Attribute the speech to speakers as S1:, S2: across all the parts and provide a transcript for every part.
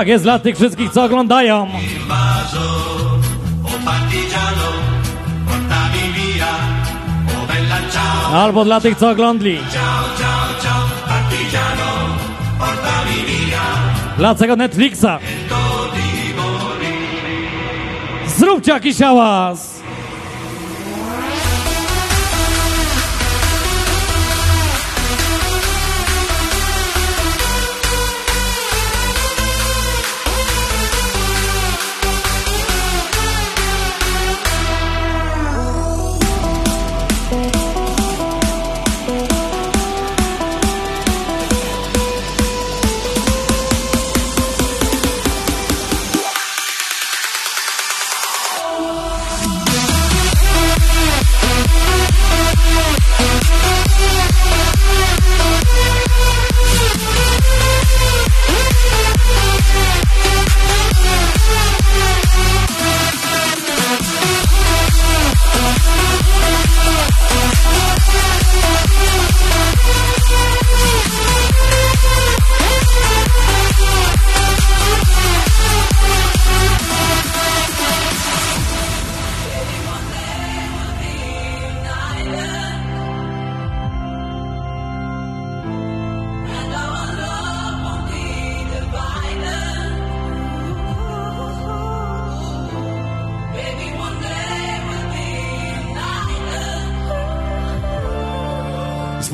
S1: Tak jest dla tych wszystkich, co oglądają. Albo dla tych, co oglądli. Dla tego Netflixa. Zróbcie jakiś hałas.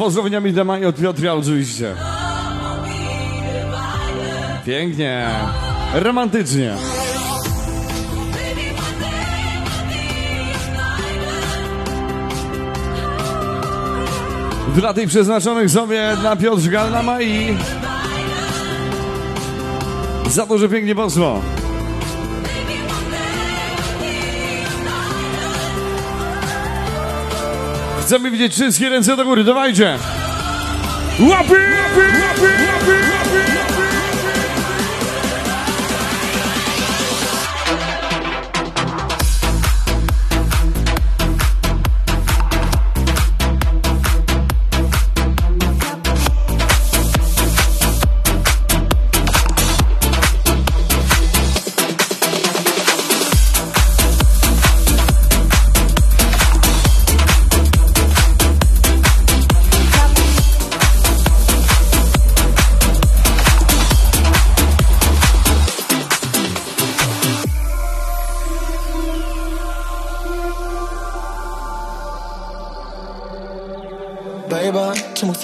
S2: Pozdrowieniami dla Mai od Piotra oczywiście. Pięknie. Romantycznie. Dla tych przeznaczonych sobie dla Piotrka, dla Mai. Za to, że pięknie poszło. Chcemy widzieć wszystkie ręce do góry, dawajcie! Łapy! łapy, łapy, łapy, łapy.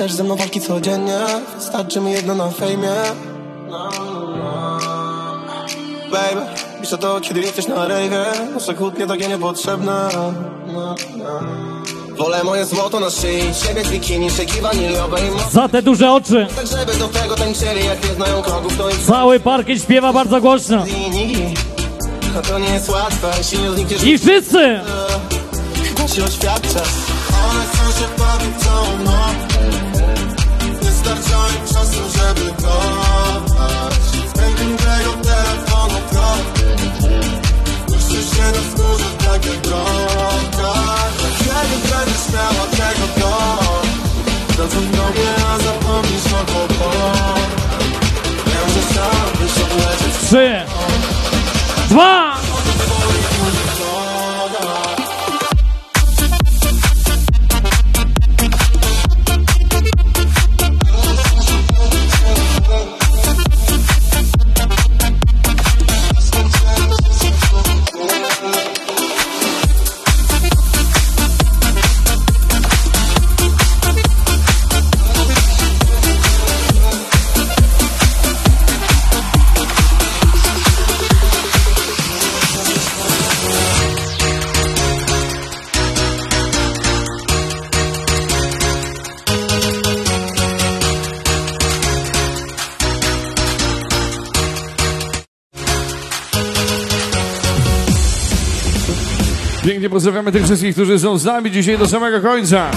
S3: Chcesz ze mną walki codziennie? Starczy mi jedno na fejmie. Baby, piszę to kiedy jesteś na rejwie Nasze kłótnie takie niepotrzebne. Wolę moje złoto na szyi Siebie w bikini, szyki waniliowej
S1: Za te duże oczy.
S3: tak, żeby do tego tańczyli Jak nie znają krogów, to ich
S1: Cały parkiet śpiewa bardzo głośno.
S3: A to nie jest łatwe, jeśli nie znikniesz
S1: I wszyscy.
S3: Chyba się oświadczę One chcą się bawić całą noc czasu, żeby kochać. Z pięknego telefonu krok Puszczy się na skórze tak jak droga Kiedy będziesz miała tego dom Zadzwoń do mnie, a zapomnisz o kłopot Wiem, że chciałbyś odlecieć w
S1: Trzy. Dwa.
S2: Pozdrawiamy tych wszystkich, którzy są z nami dzisiaj do samego końca.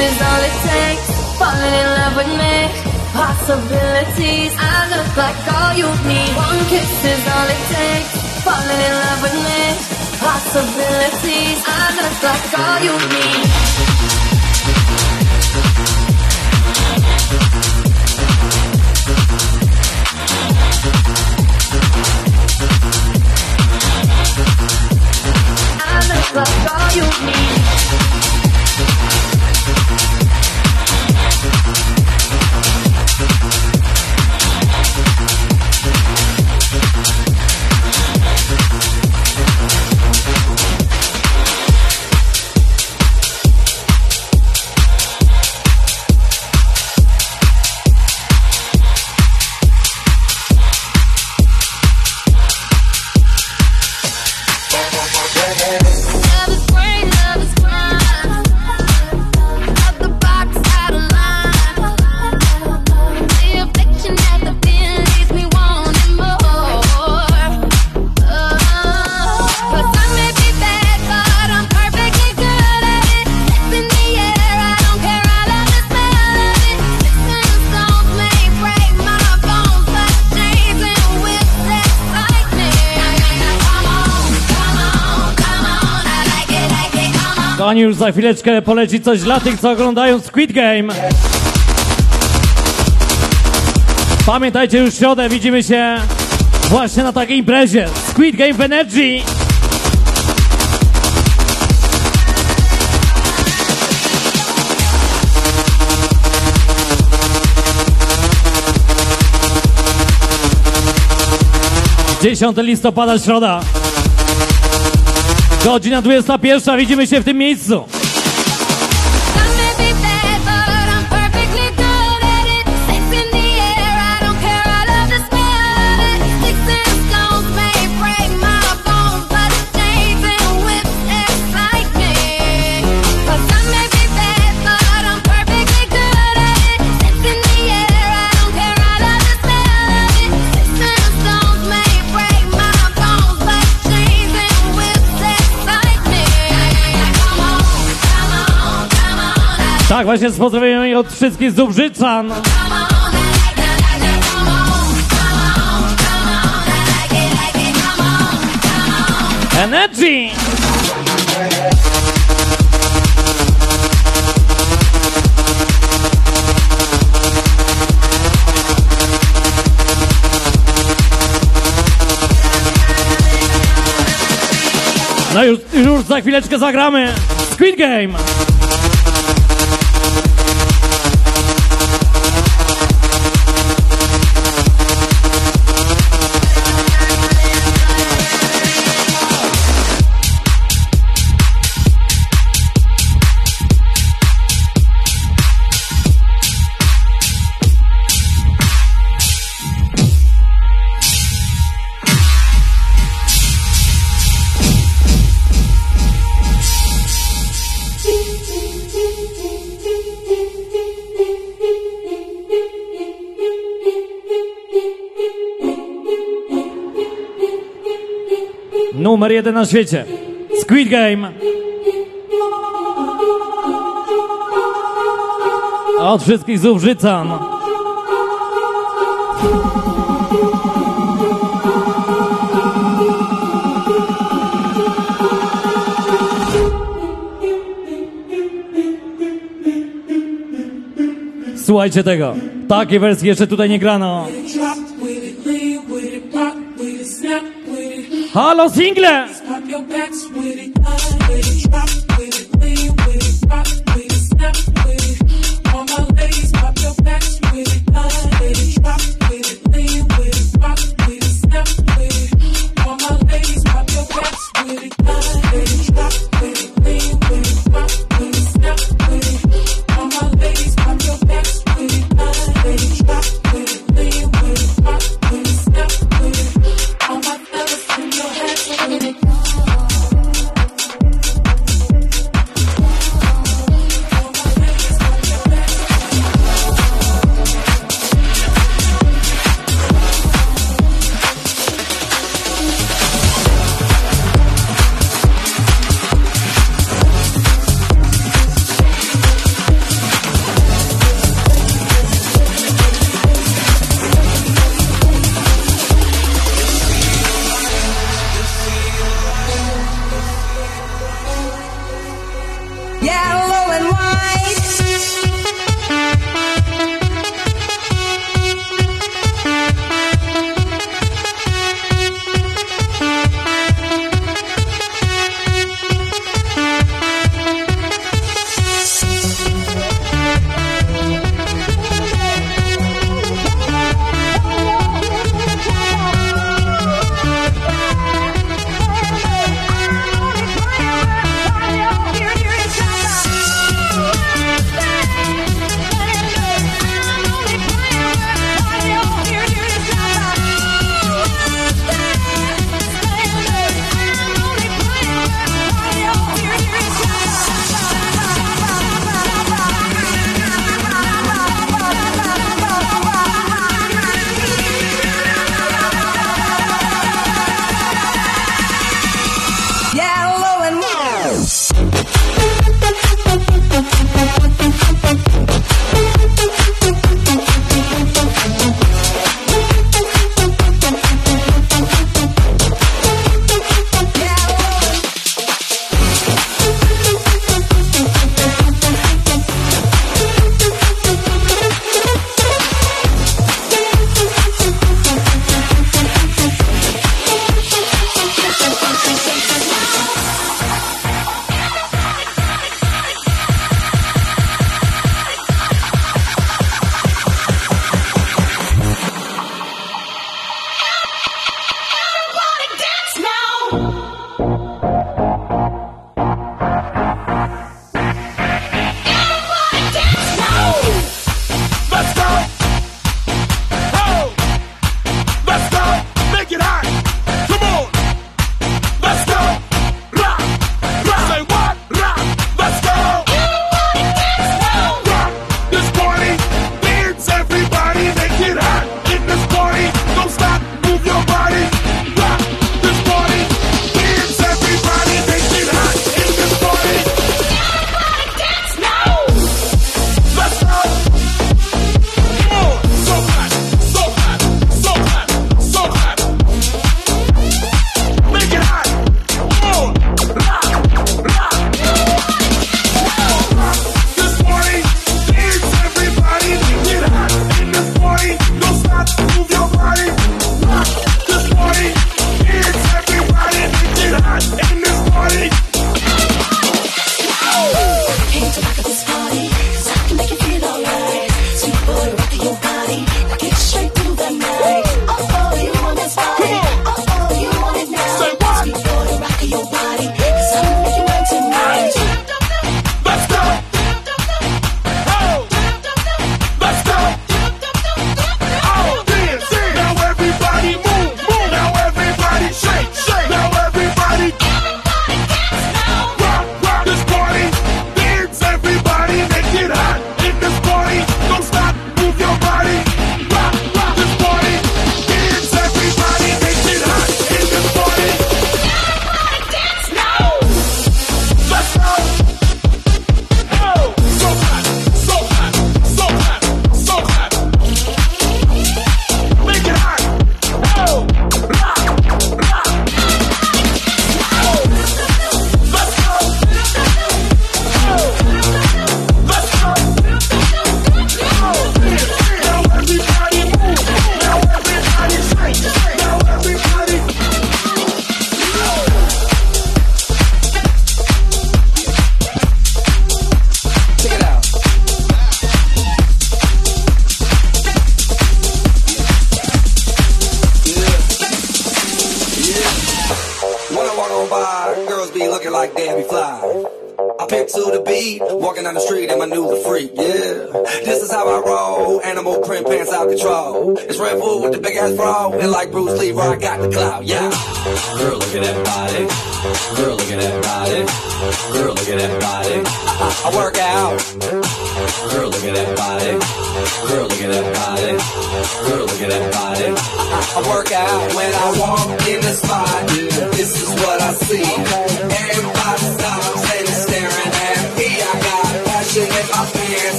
S2: is all it takes.
S4: Falling in love with me, possibilities. I look like all you need. One kiss is all it takes. Falling in love with me, possibilities. I look like all you need. I look like all you need.
S5: kochani, już za chwileczkę poleci coś dla tych, co oglądają Squid Game. Pamiętajcie, już w środę widzimy się właśnie na takiej imprezie. Squid Game w Energy. Dziesiąty listopada, środa. Godzina 21, widzimy się w tym miejscu. Tak, właśnie z pozdrowieniami od wszystkich z Dubrzyczan. Energy! No już, już za chwileczkę zagramy Squid Game! miliardy na świecie. Squid Game. Od wszystkich zubrzycan. Słuchajcie tego. Takie wersje jeszcze tutaj nie grano. Halo single!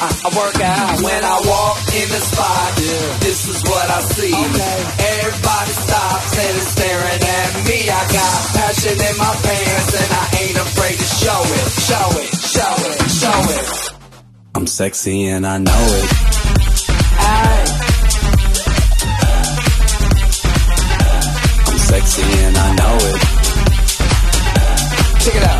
S6: I, work out. When I walk in the spot, yeah. this is what I see. Okay. Everybody stops and is staring at me. I got passion in my pants and I ain't afraid to show it, show it, show it, show it. I'm sexy and I know it. Aye. I'm sexy and I know it. Check it out.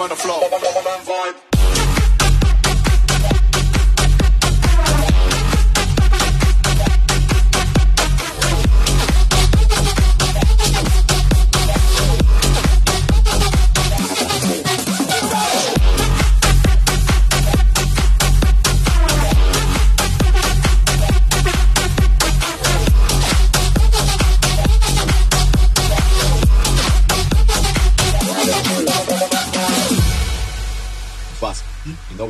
S3: on the floor.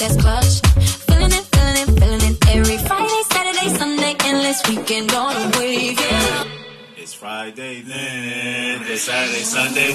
S7: that's clutch. Feeling it, feeling it, feeling it every Friday, Saturday, Sunday, endless weekend on a weekend.
S8: It's Friday then, it's Saturday, Sunday.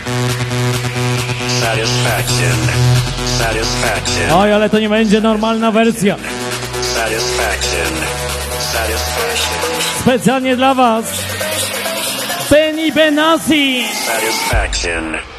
S1: Oj, ale to nie będzie normalna wersja. Specjalnie dla Was. Benny Benassi.
S9: Satisfaction.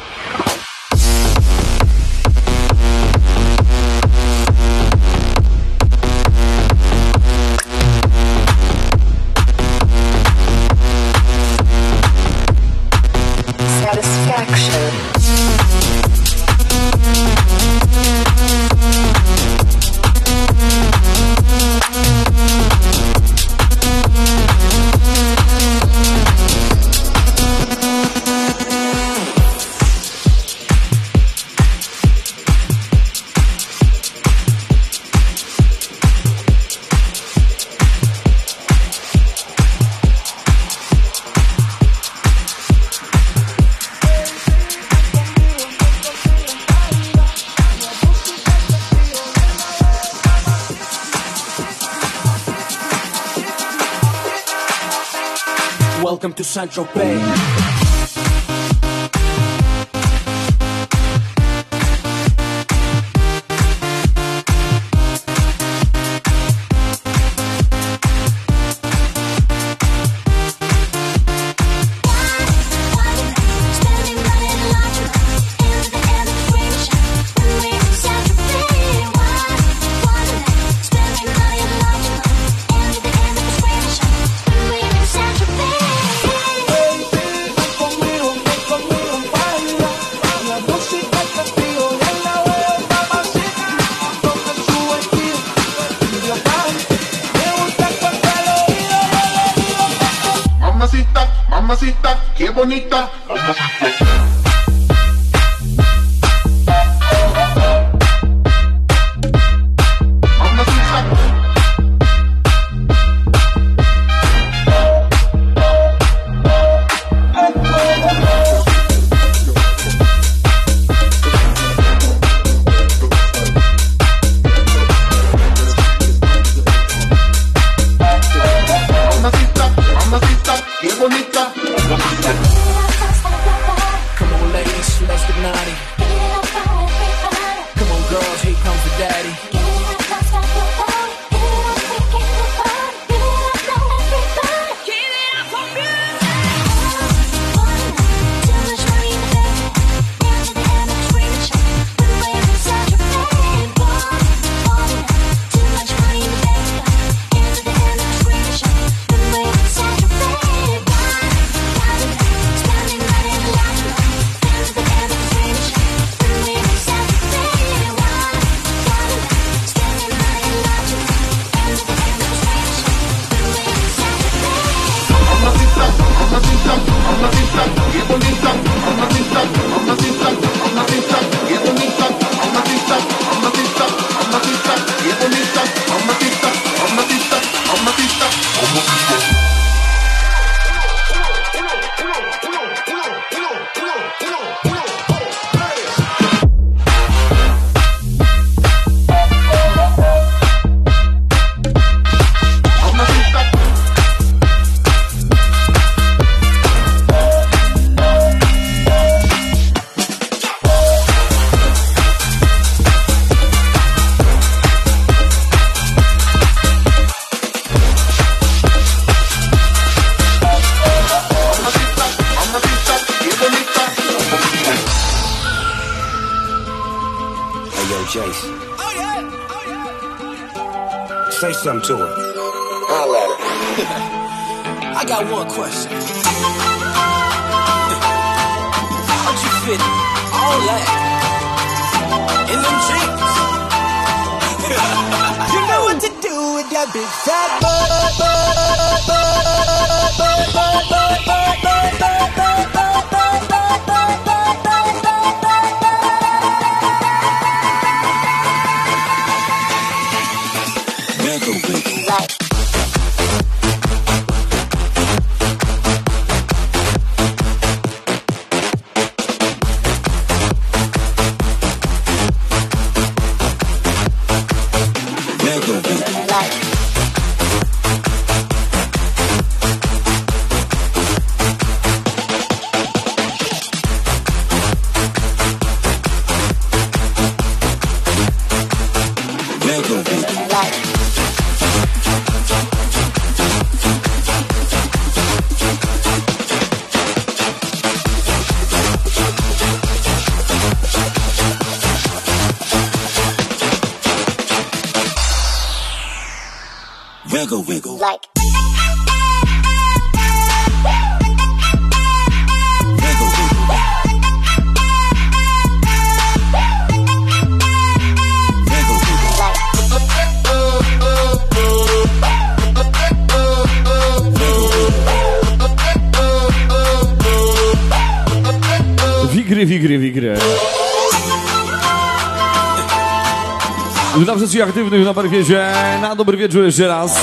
S2: ludzi aktywnych na parkiecie. Na dobry wieczór jeszcze raz.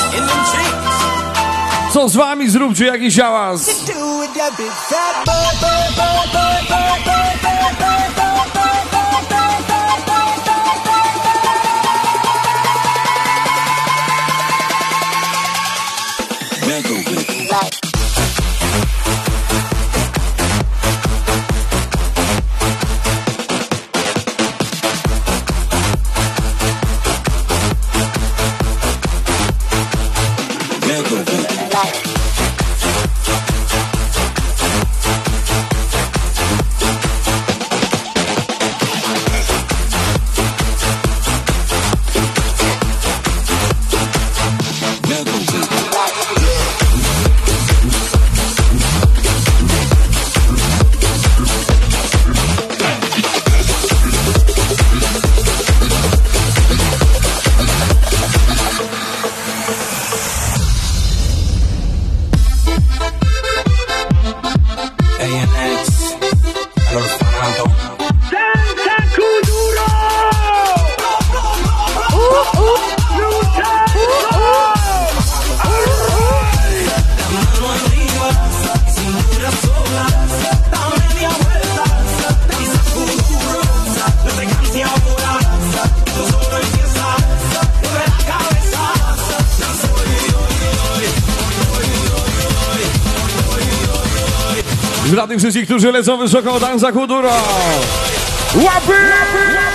S2: Co z wami? Zróbcie jakiś hałas. Którzy lecą wysoko, danza kuduro! Łapy!
S10: Bring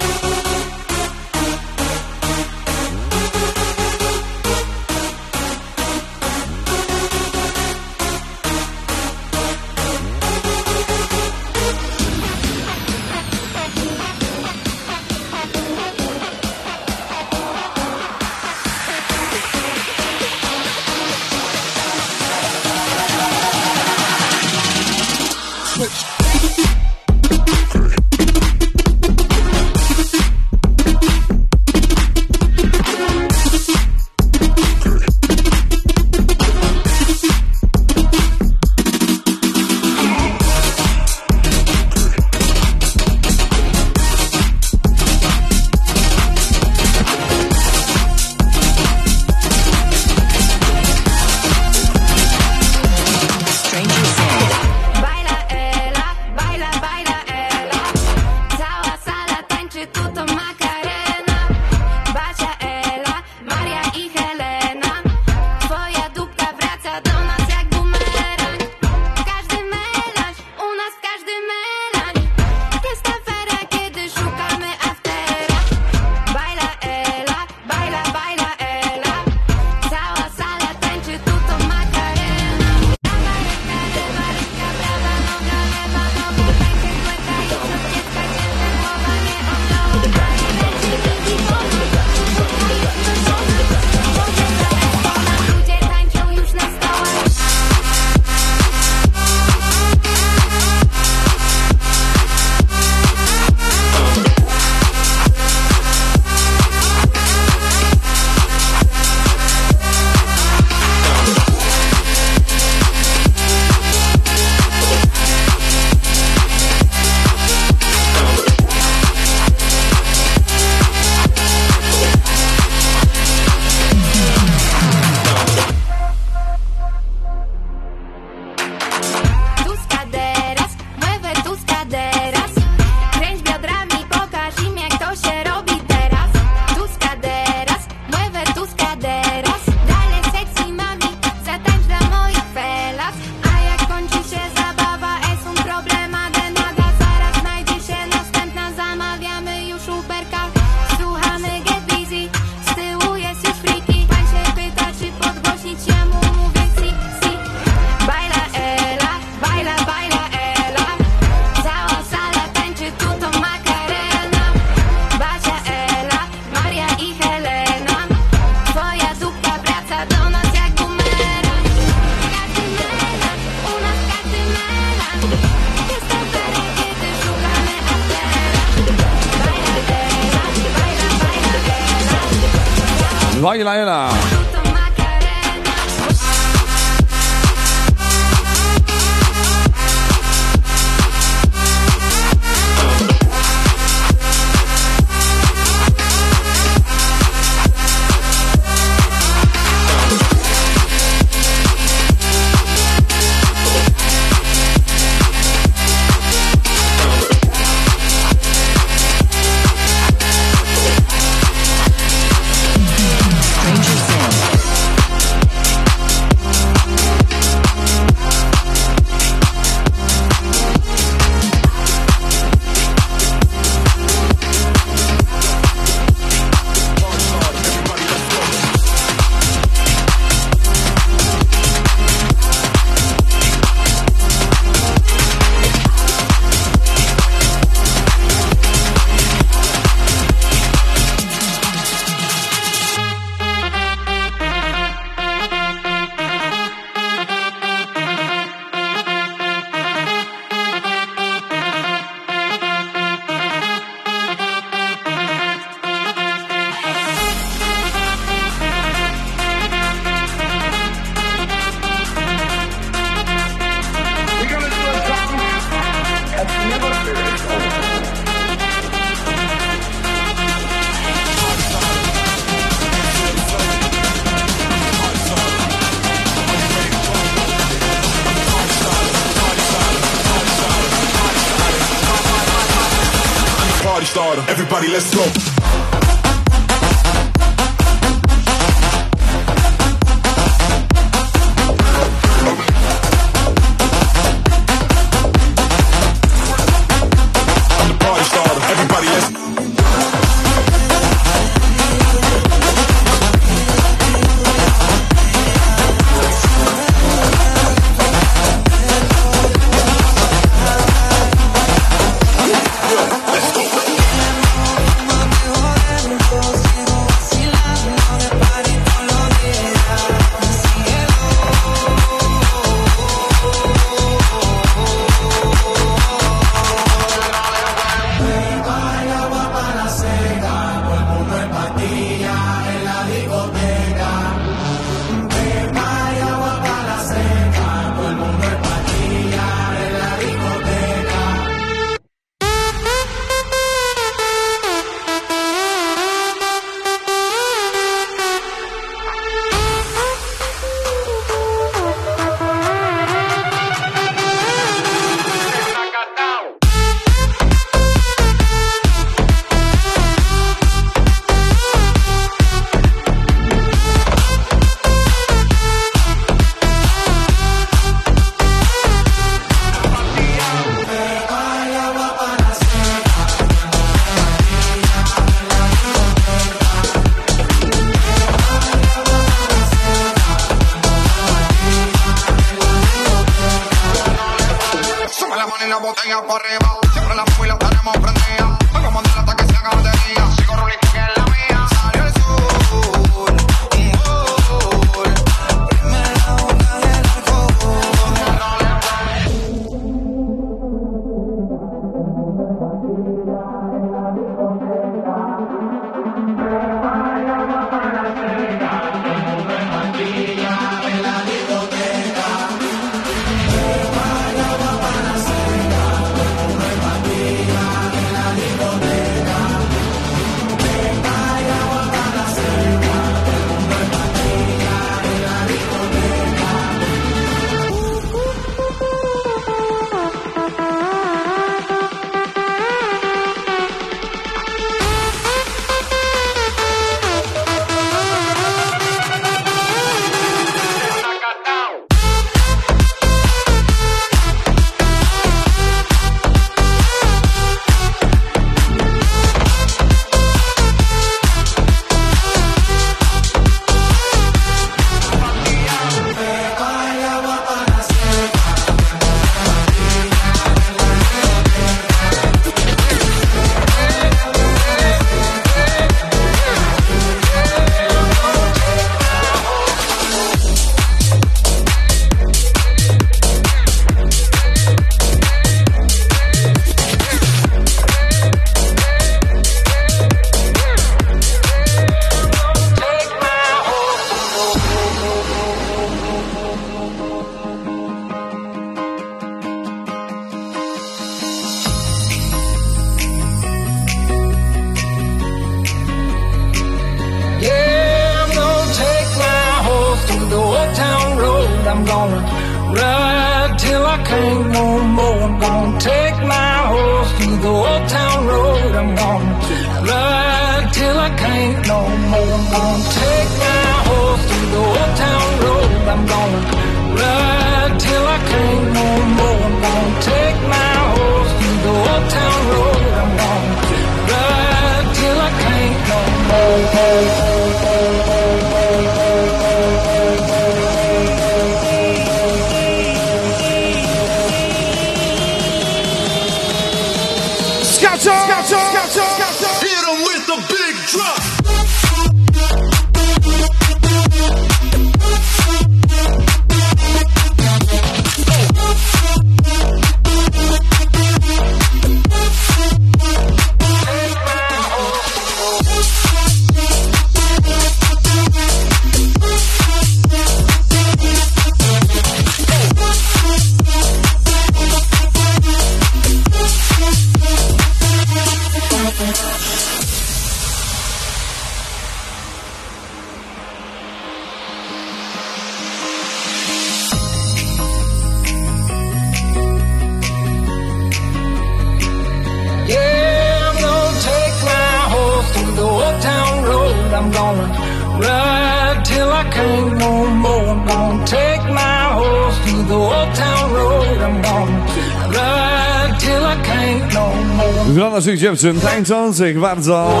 S2: dziewczyn tańczących bardzo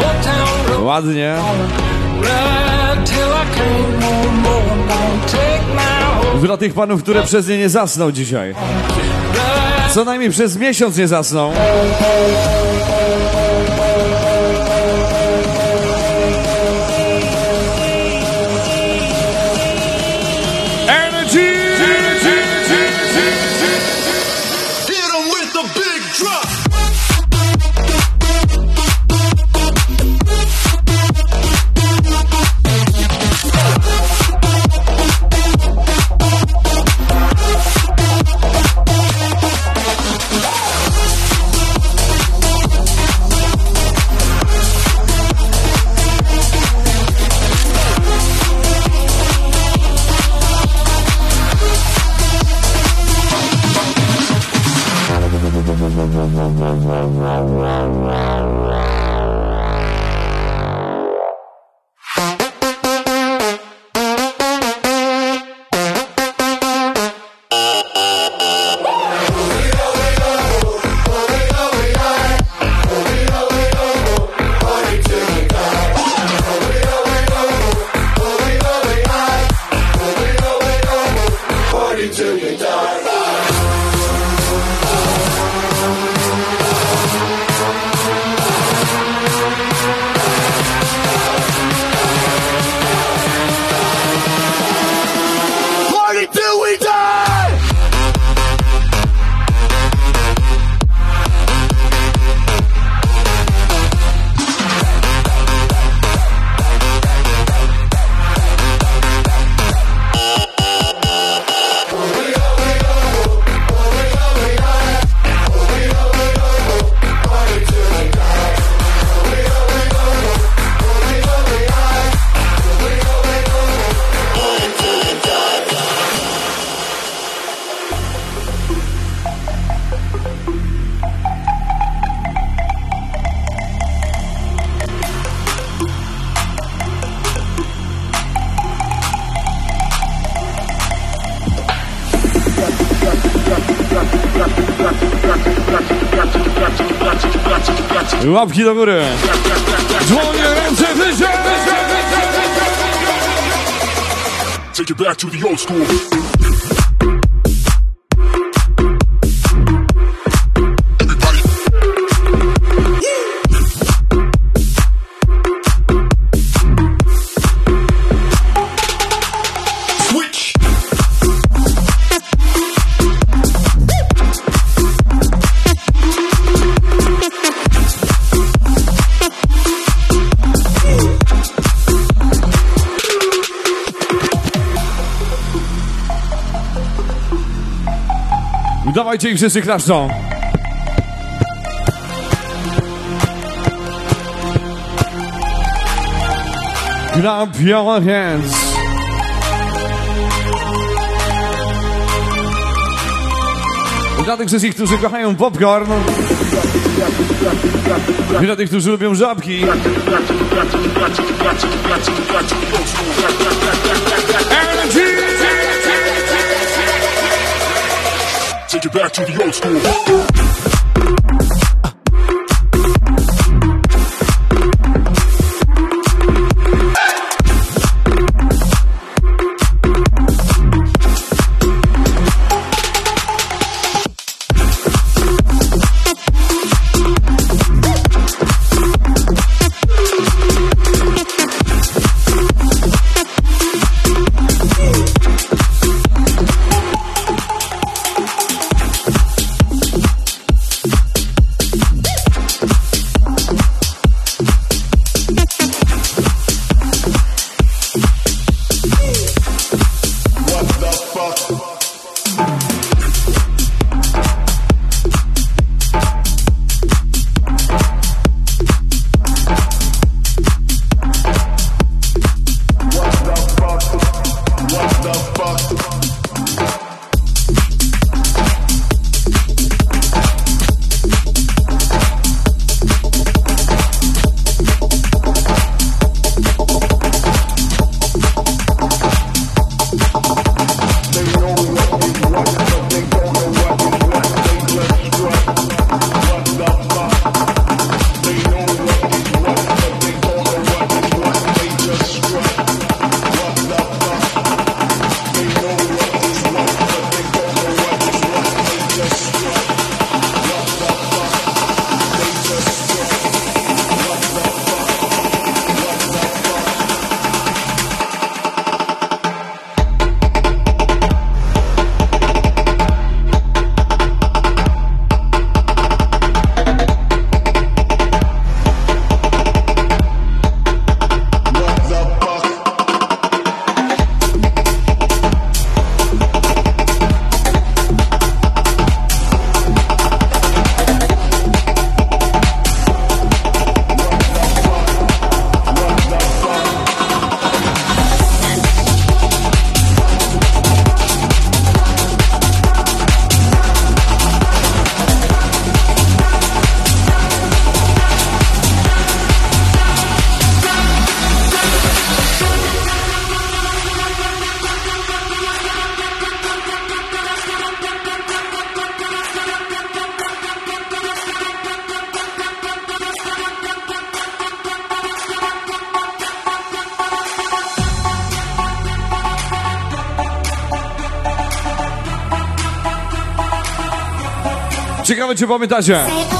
S2: ładnie. Dla tych panów, które przez nie nie zasną dzisiaj. Co najmniej przez miesiąc nie zasną. Łapki do góry. Dłonie, ręce wyżej!
S10: Take it back to the old school.
S2: ich wszystkich nasz ząb. Clap your hands. Dla tych wszystkich, którzy kochają popcorn. Dla tych, którzy lubią żabki.
S11: Back to the old school.
S8: Chegava de volta, Itajan.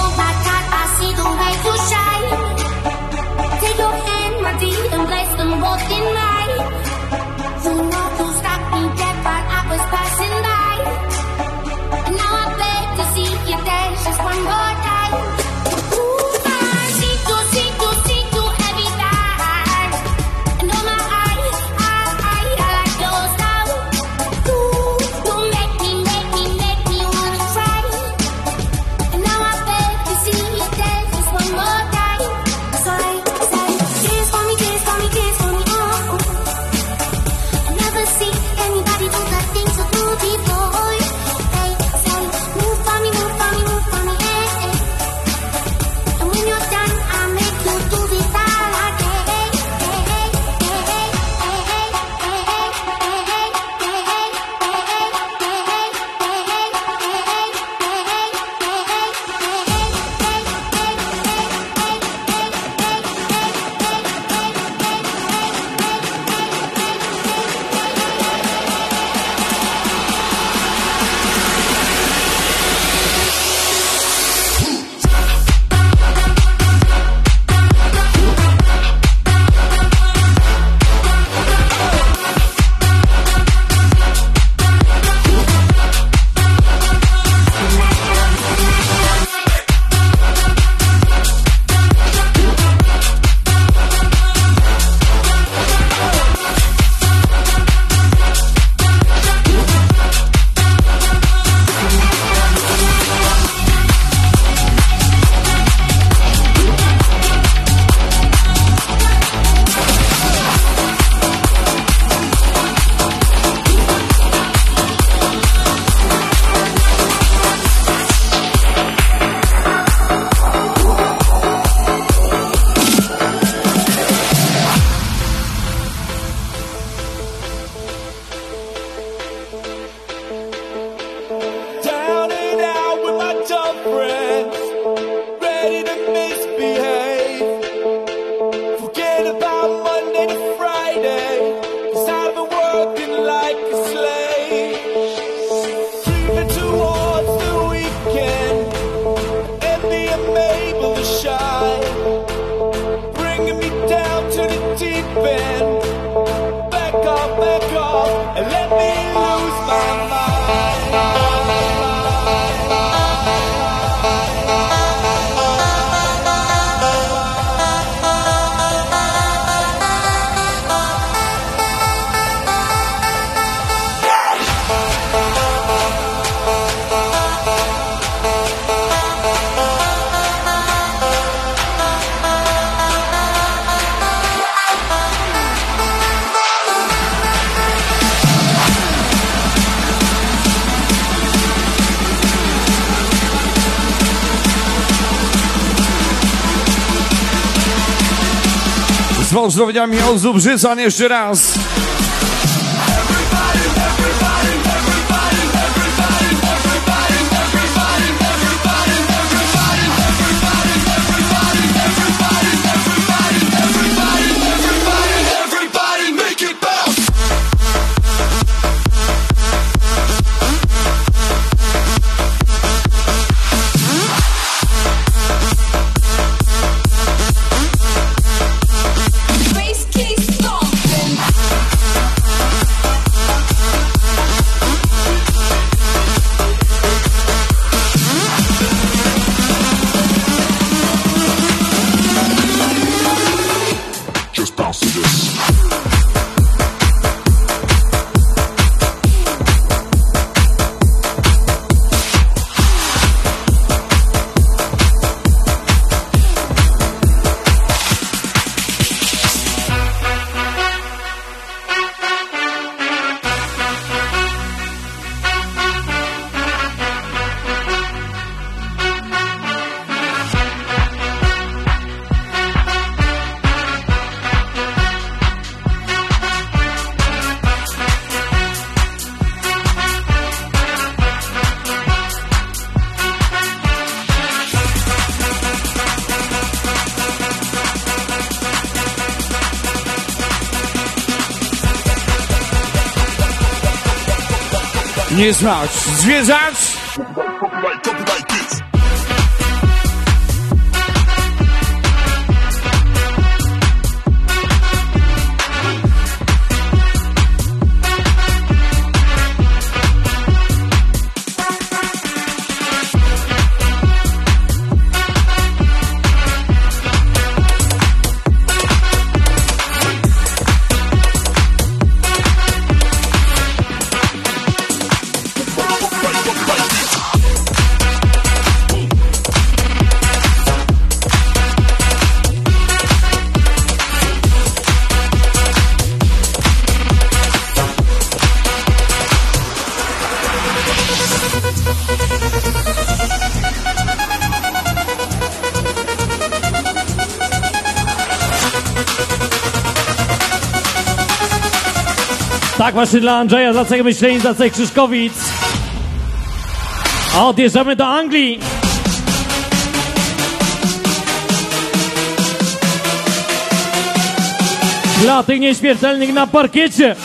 S2: Pozdrowieniami od Zubrzycan jeszcze raz. Nie słać.
S1: Właśnie dla Andrzeja, dla całej Myślenic, dla całych Krzyszkowic. A odjeżdżamy do Anglii. Dla tych nieśmiertelnych na parkiecie.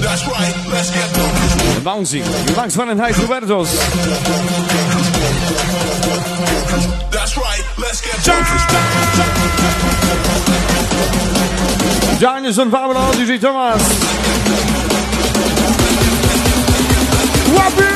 S10: That's right. Let's get viaggio. Bouncy, langs
S2: van den Heijs Robertos.
S10: That's right, let's get
S2: Jonathan Pablo, DJ Thomas. Wapie!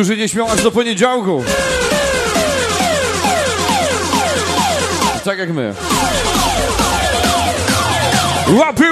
S2: którzy nie śmią aż do poniedziałku. Tak jak my. Łapy!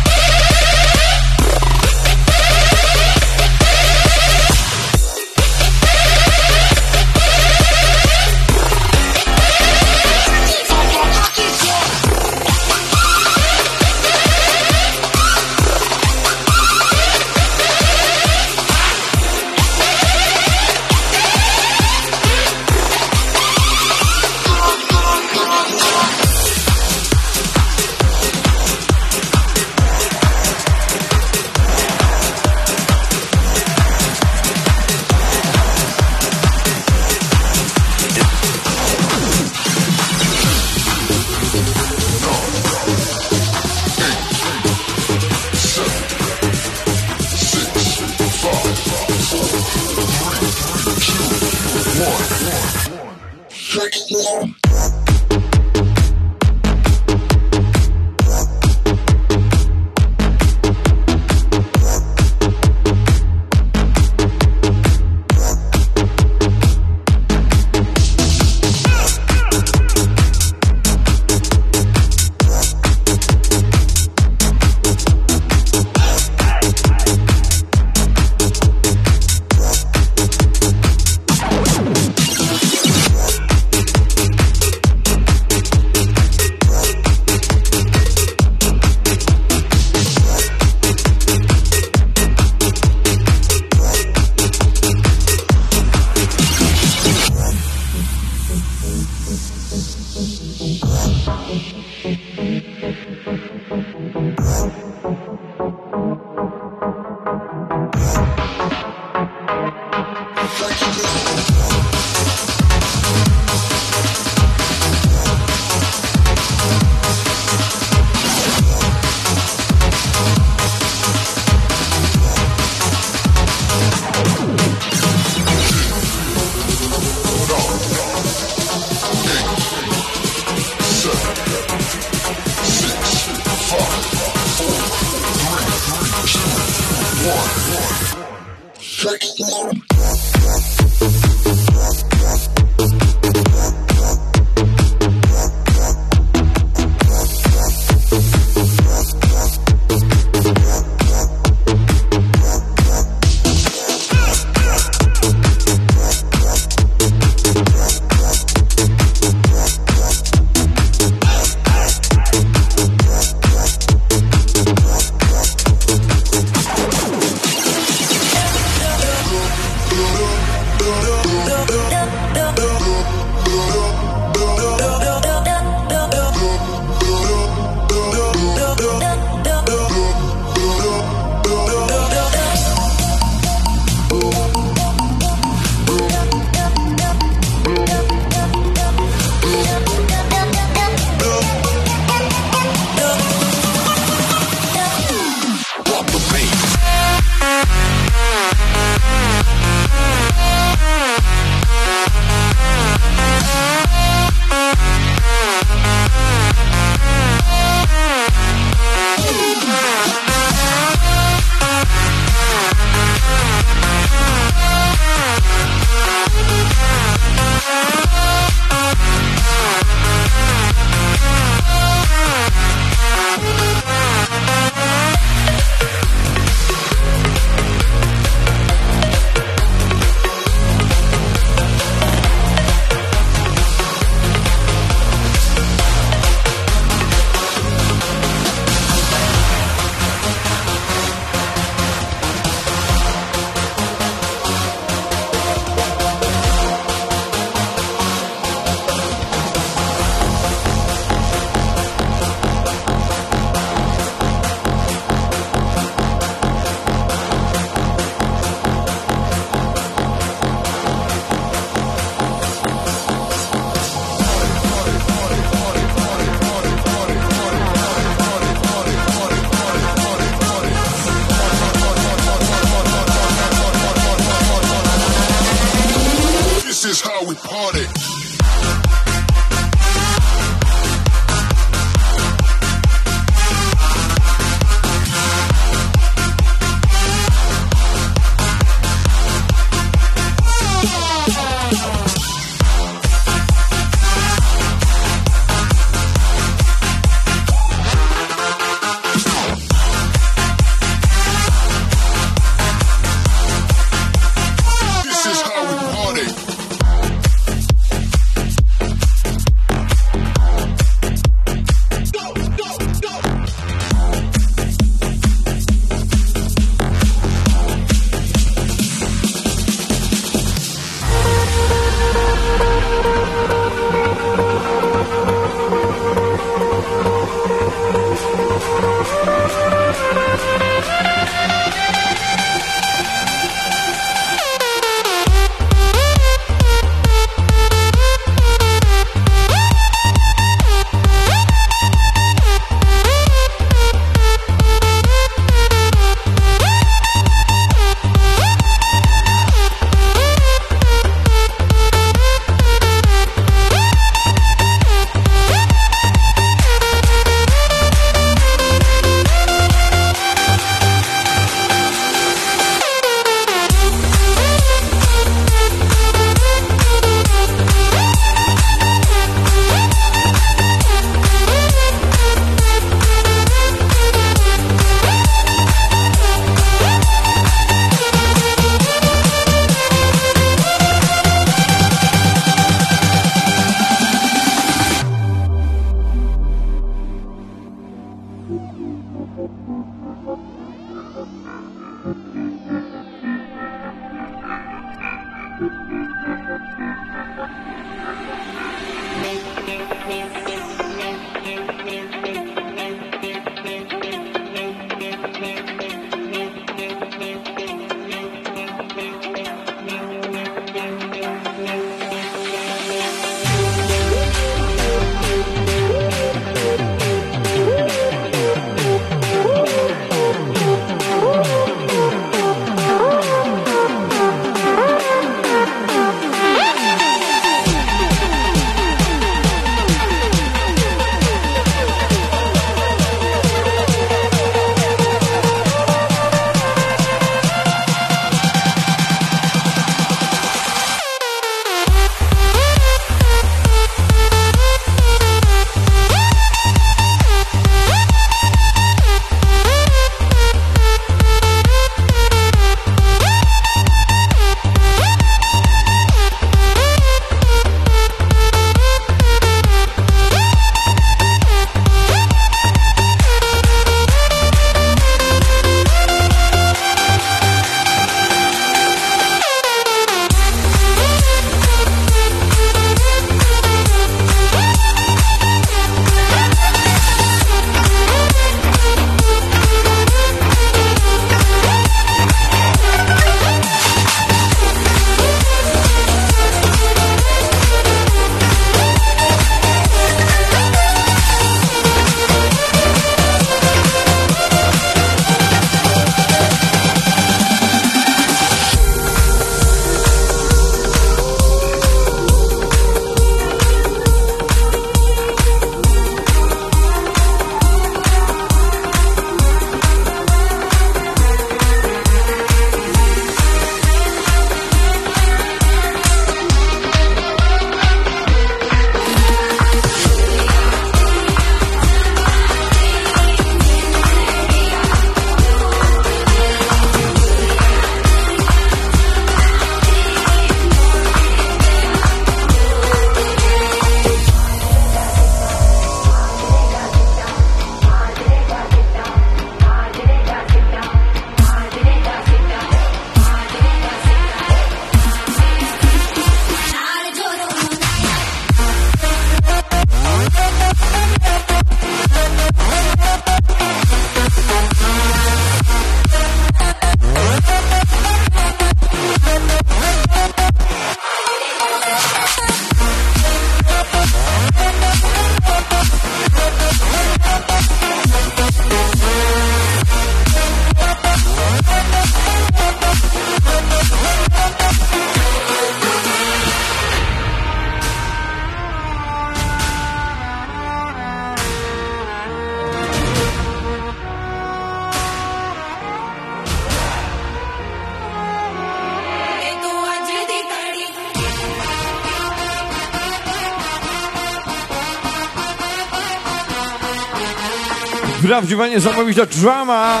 S2: Prawdziwa niesamowita drama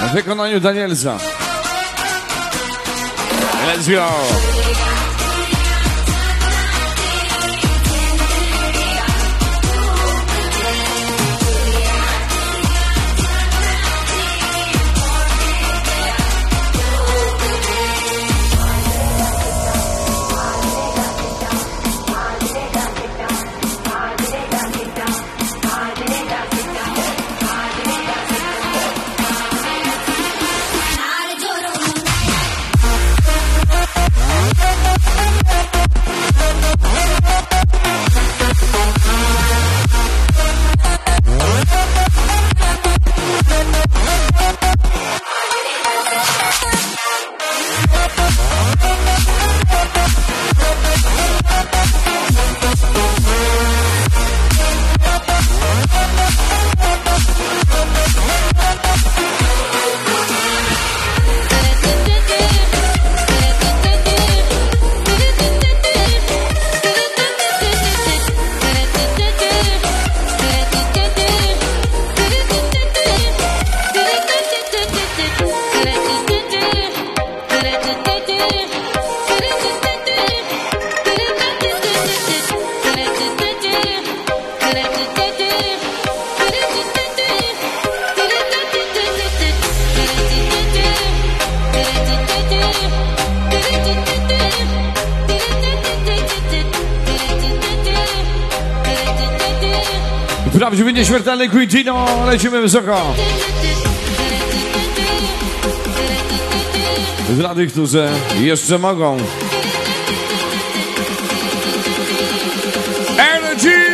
S2: w wykonaniu Danielsa. Let's go! Dalej Quintino, lecimy wysoko. Dla tych, którzy jeszcze mogą. Energy!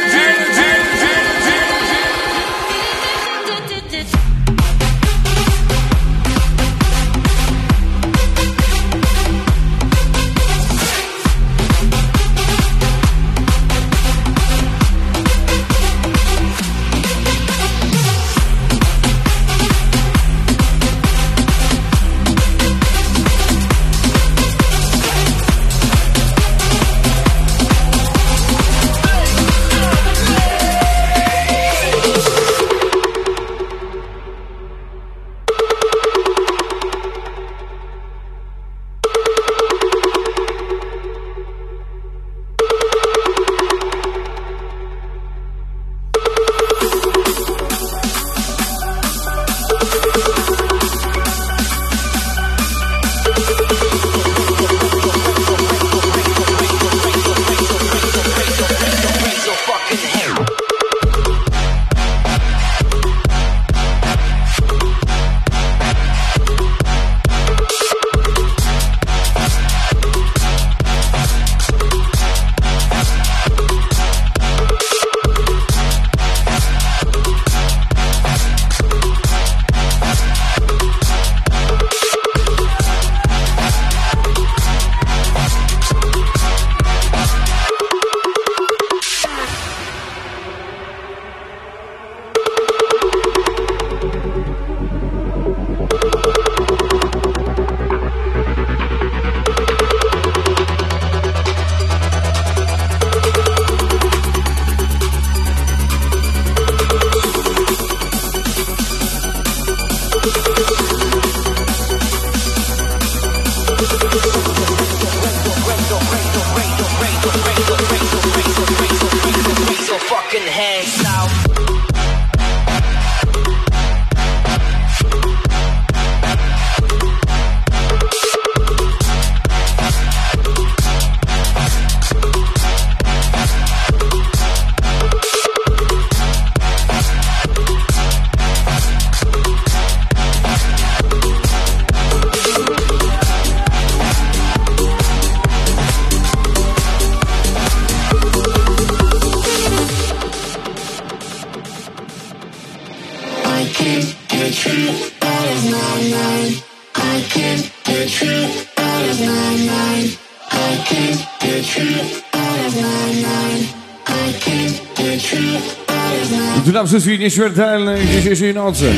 S2: wszystkich nieśmiertelnych dzisiejszej nocy.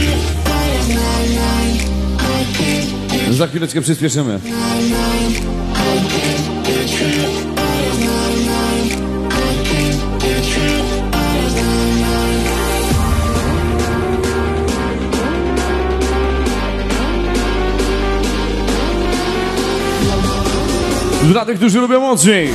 S2: Za chwileczkę przyspieszymy. Dla tych, którzy lubią mocniej.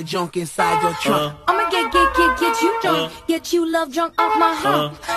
S12: that junk inside your uh. trunk.
S5: I'ma get, get, get, get you drunk. Uh. Get you love drunk off my hump.
S13: Uh.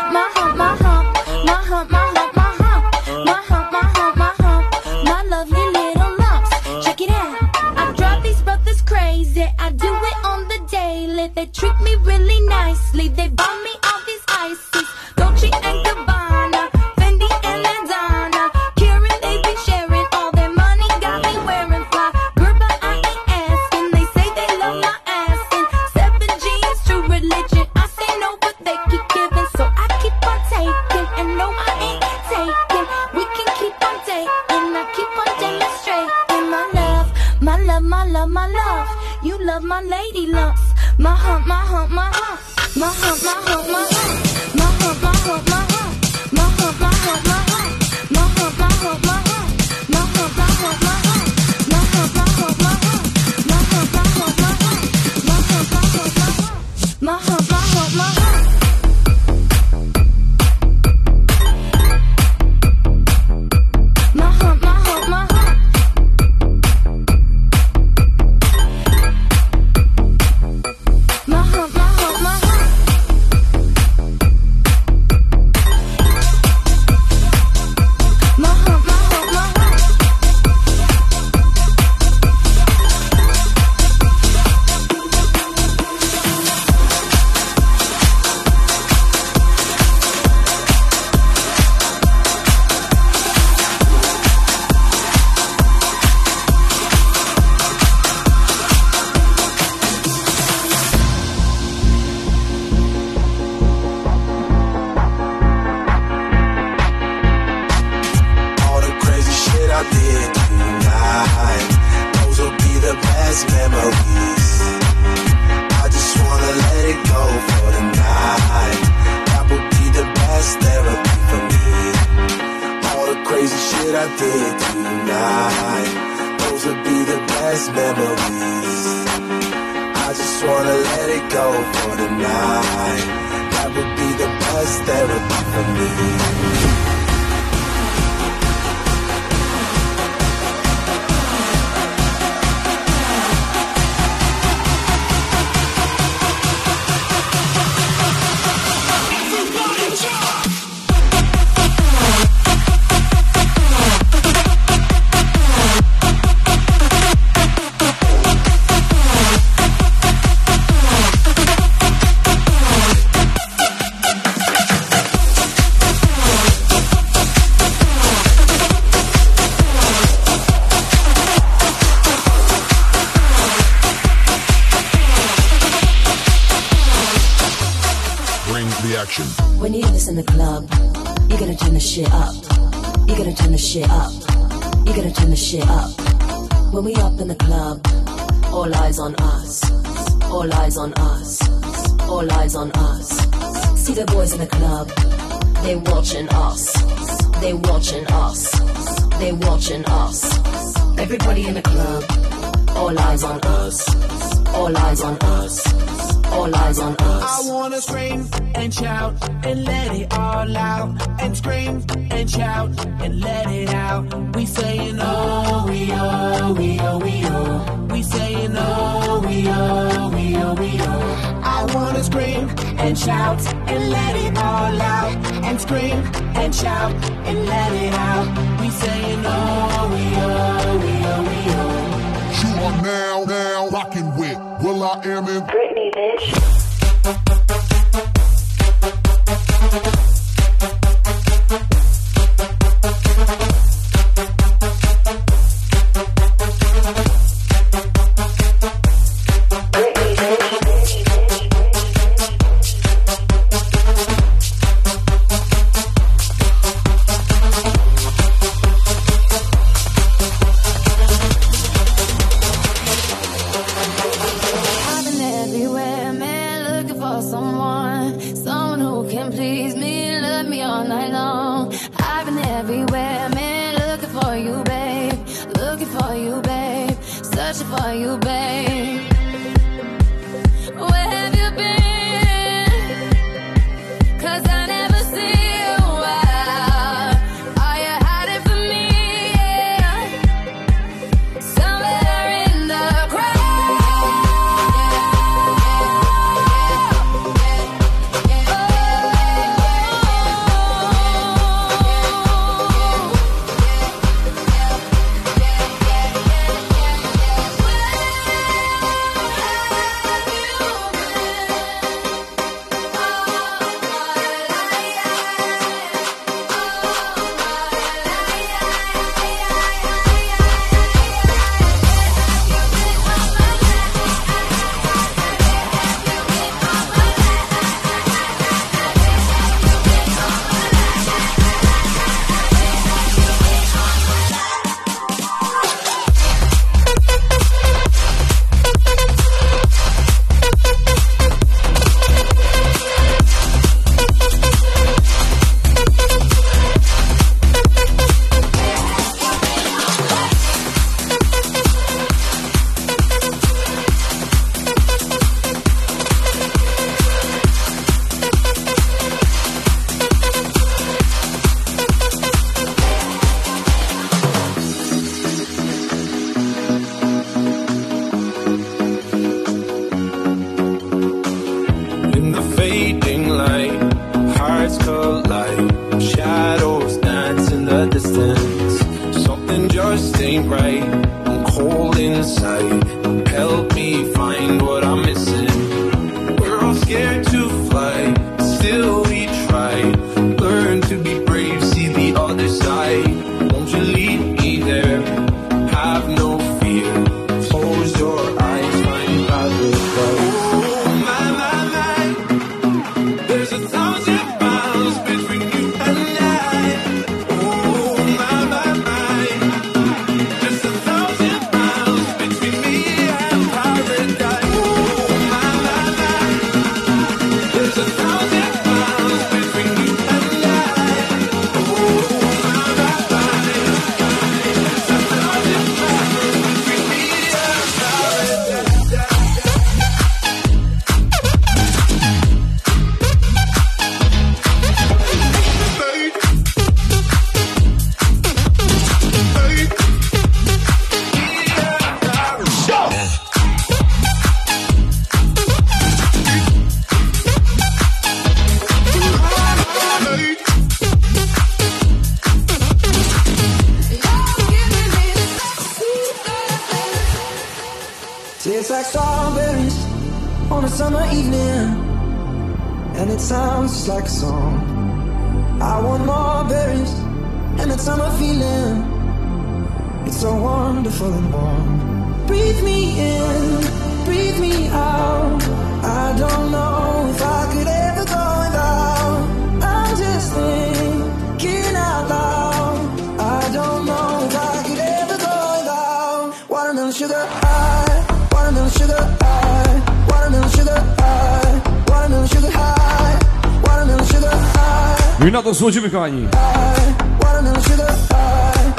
S13: słodzimy, kochani.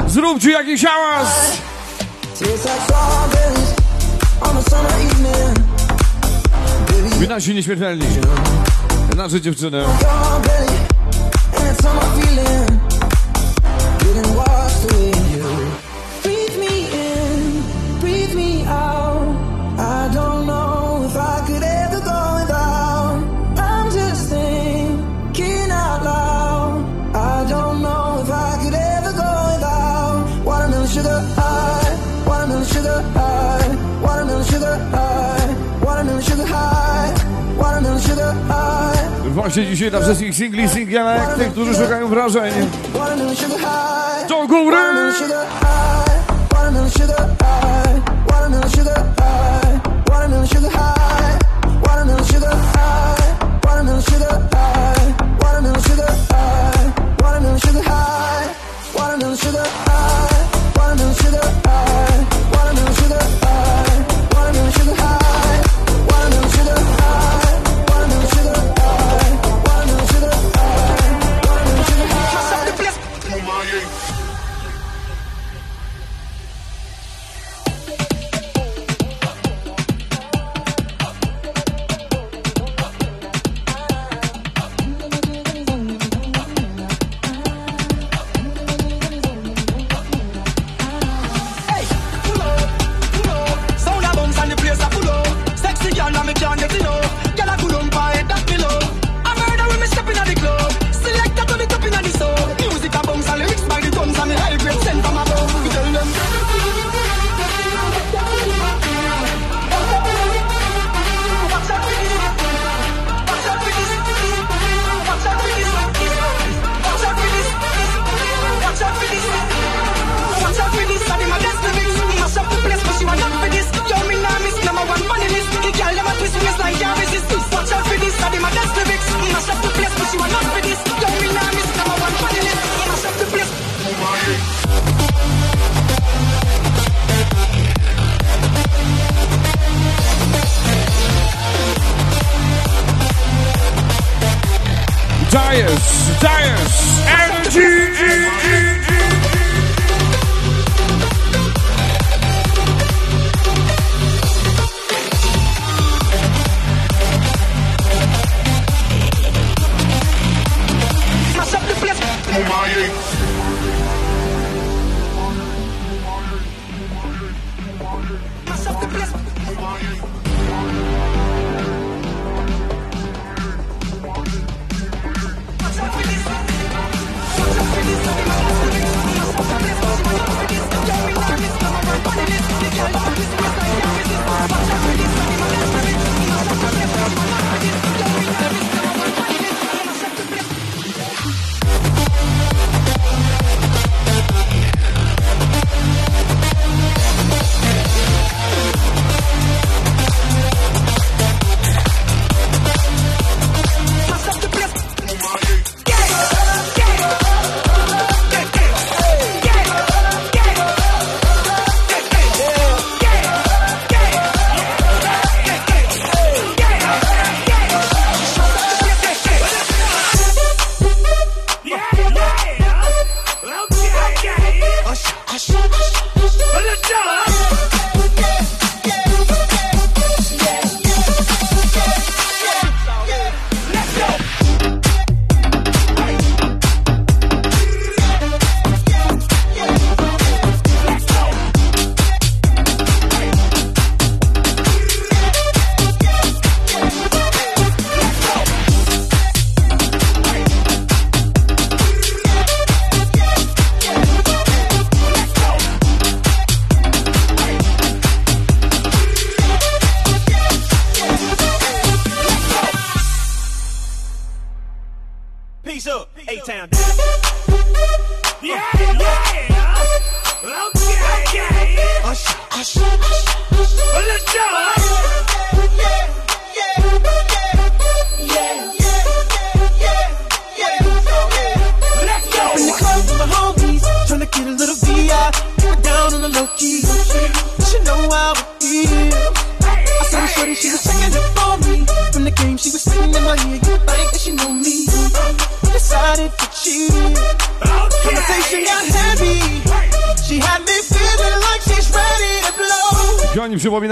S13: Zróbcie jakiś hałas! Wina się nieśmiertelni. Nasze dziewczyny. pasie dzisiaj dla wszystkich singli, singielek, tych, którzy szukają wrażeń. Do góry!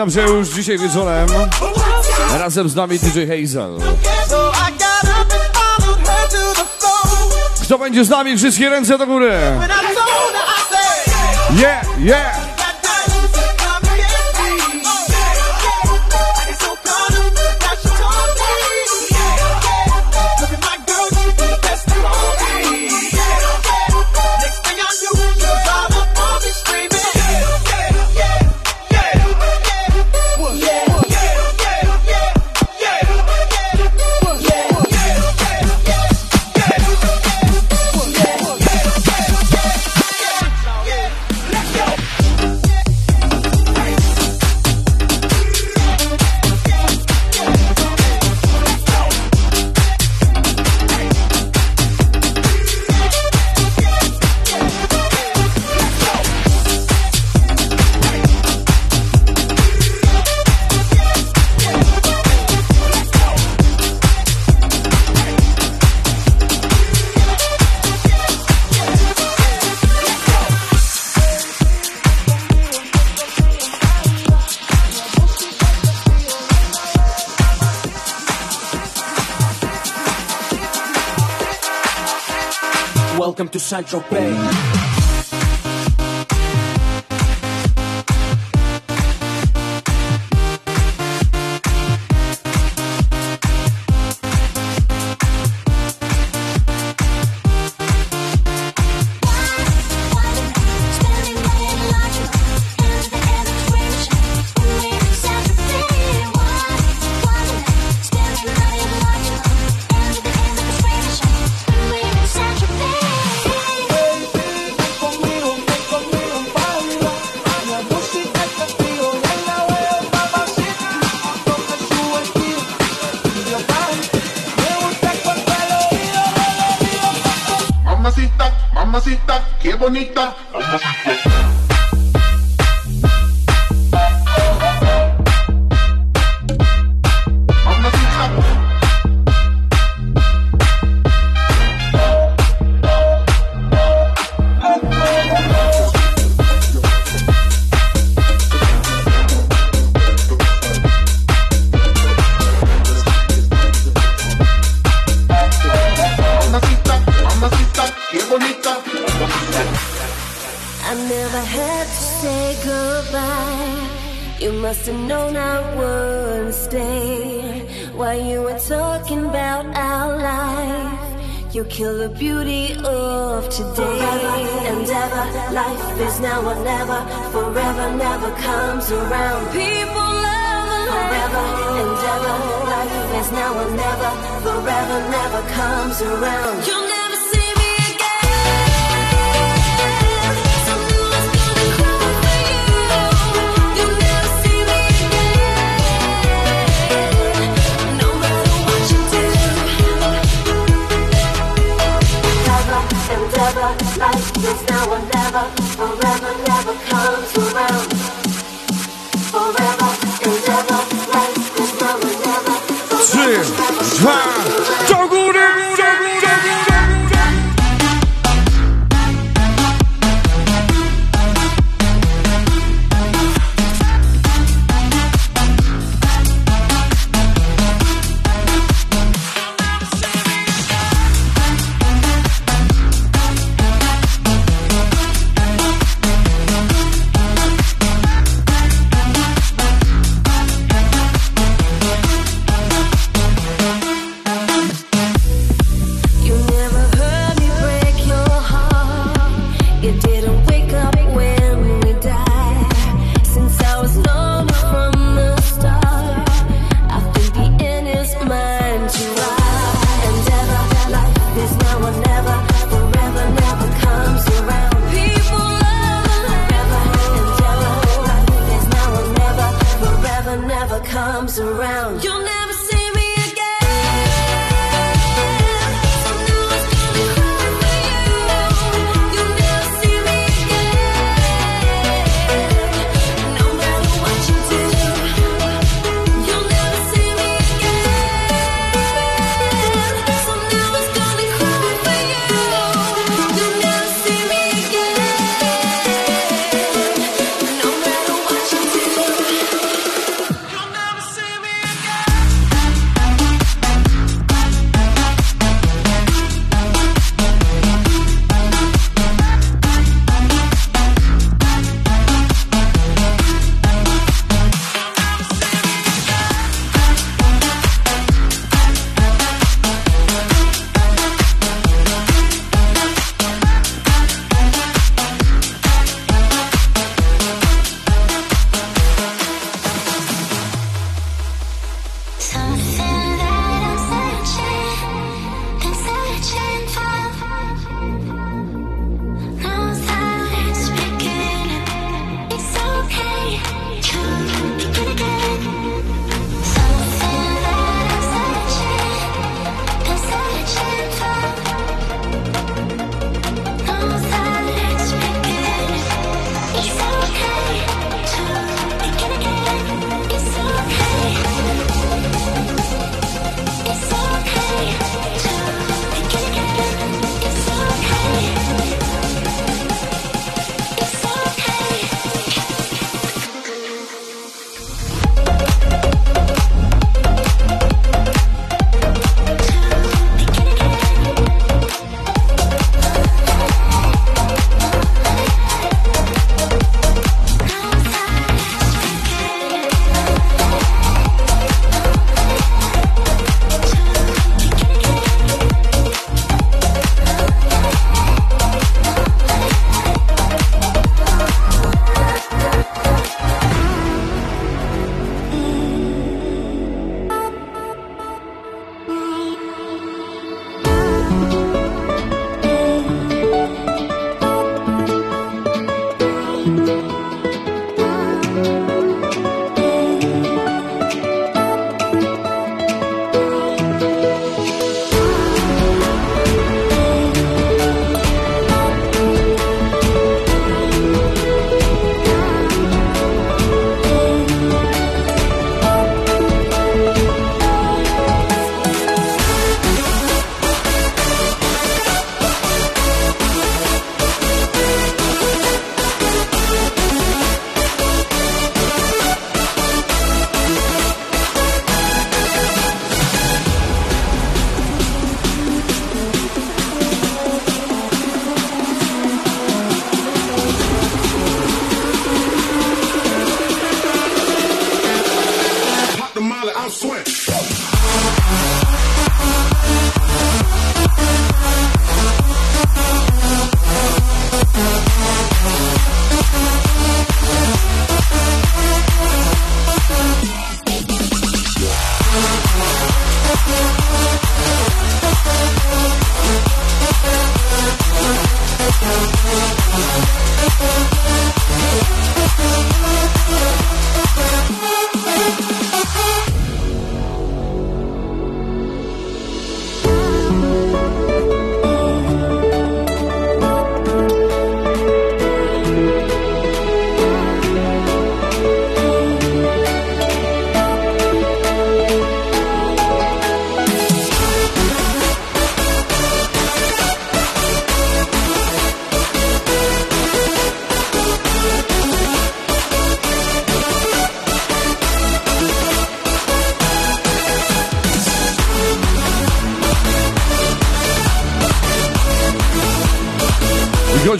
S14: Przypominam, że już dzisiaj wieczorem razem z nami DJ Hazel. Kto będzie z nami? Wszystkie ręce do góry. Yeah, yeah.
S15: Central Bay.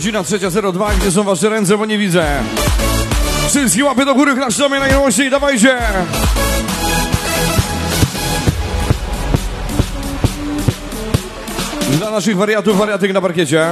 S2: godzina 3.02, gdzie są wasze ręce, bo nie widzę. Wszystkie łapy do góry, klaszczamy najgłośniej, dawajcie! Dla naszych wariatów, wariatyk na parkiecie.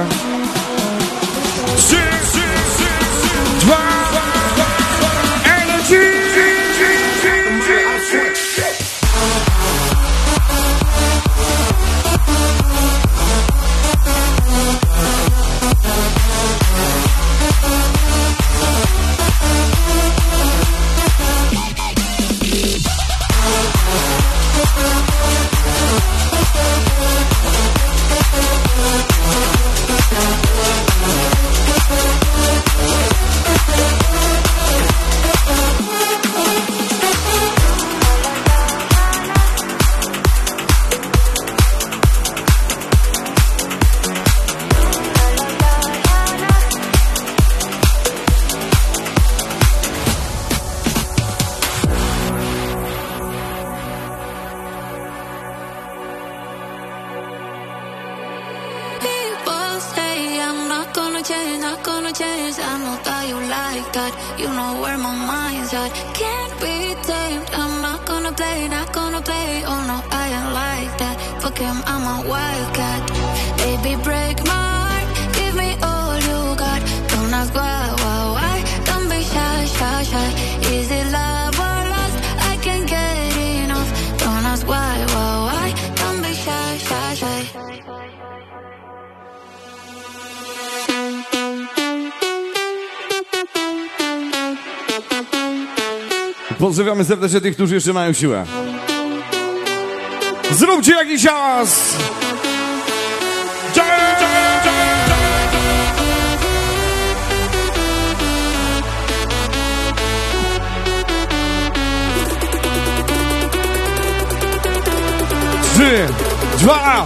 S2: Pozdrawiamy serdecznie tych, którzy jeszcze mają siłę. Zróbcie jakiś hałas! Trzy, dwa,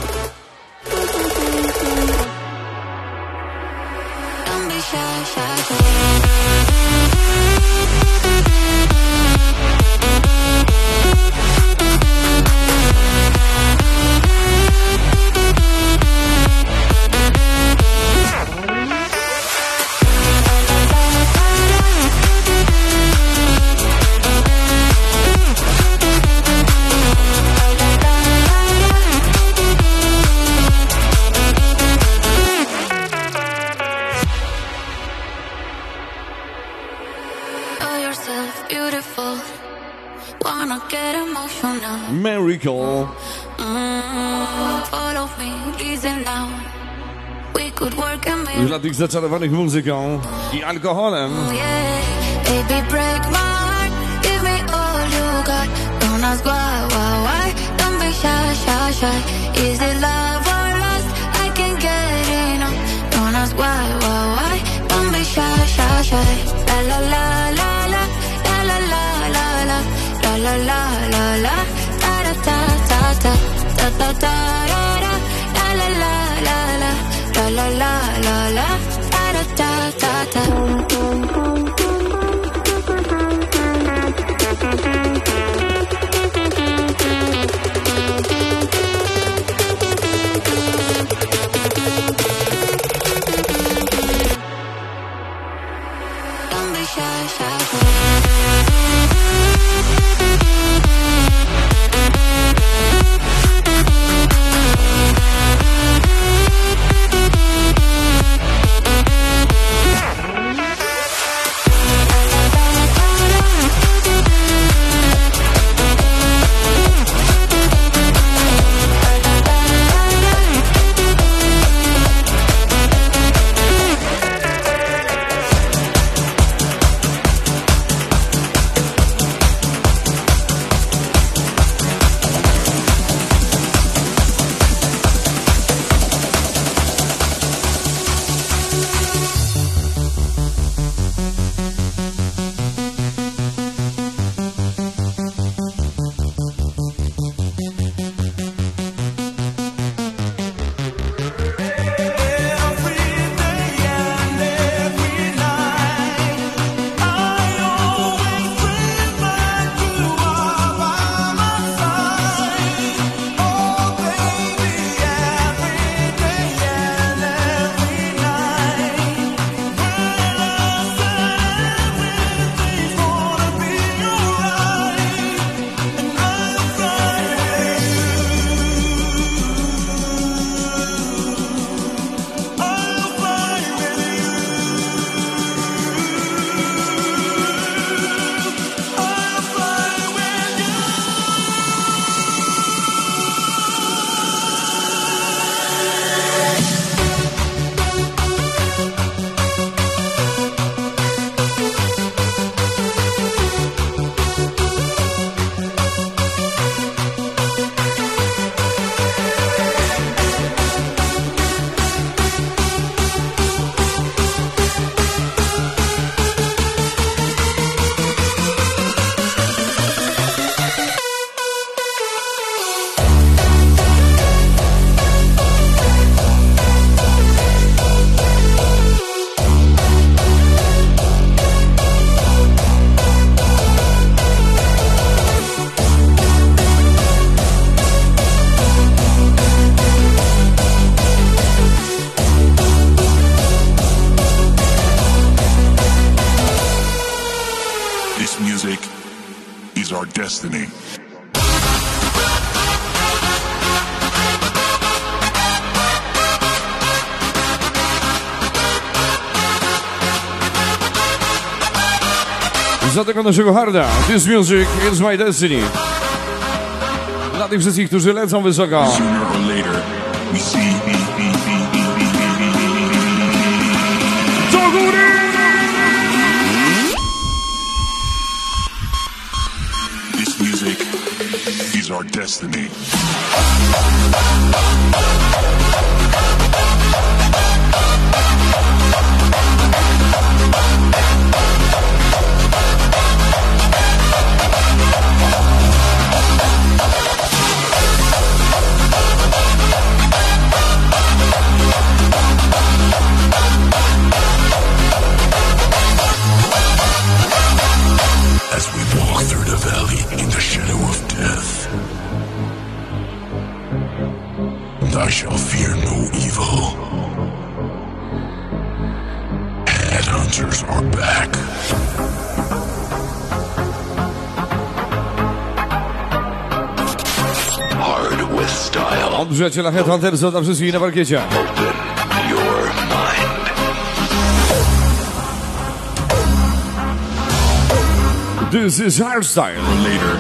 S2: zaczarowanych muzyką i alkoholem.
S7: la la la la. La la la la la, da da da da
S2: da. Naszego harda. This music is my destiny. Dla tych wszystkich, którzy lecą wysoko.
S4: Sooner or later, we see.
S2: Do góry!
S4: This music is our destiny.
S2: Przyjaciela wszystkich na parkiecie. This is hardstyle.
S4: Later,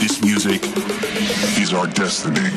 S4: this music is our destiny.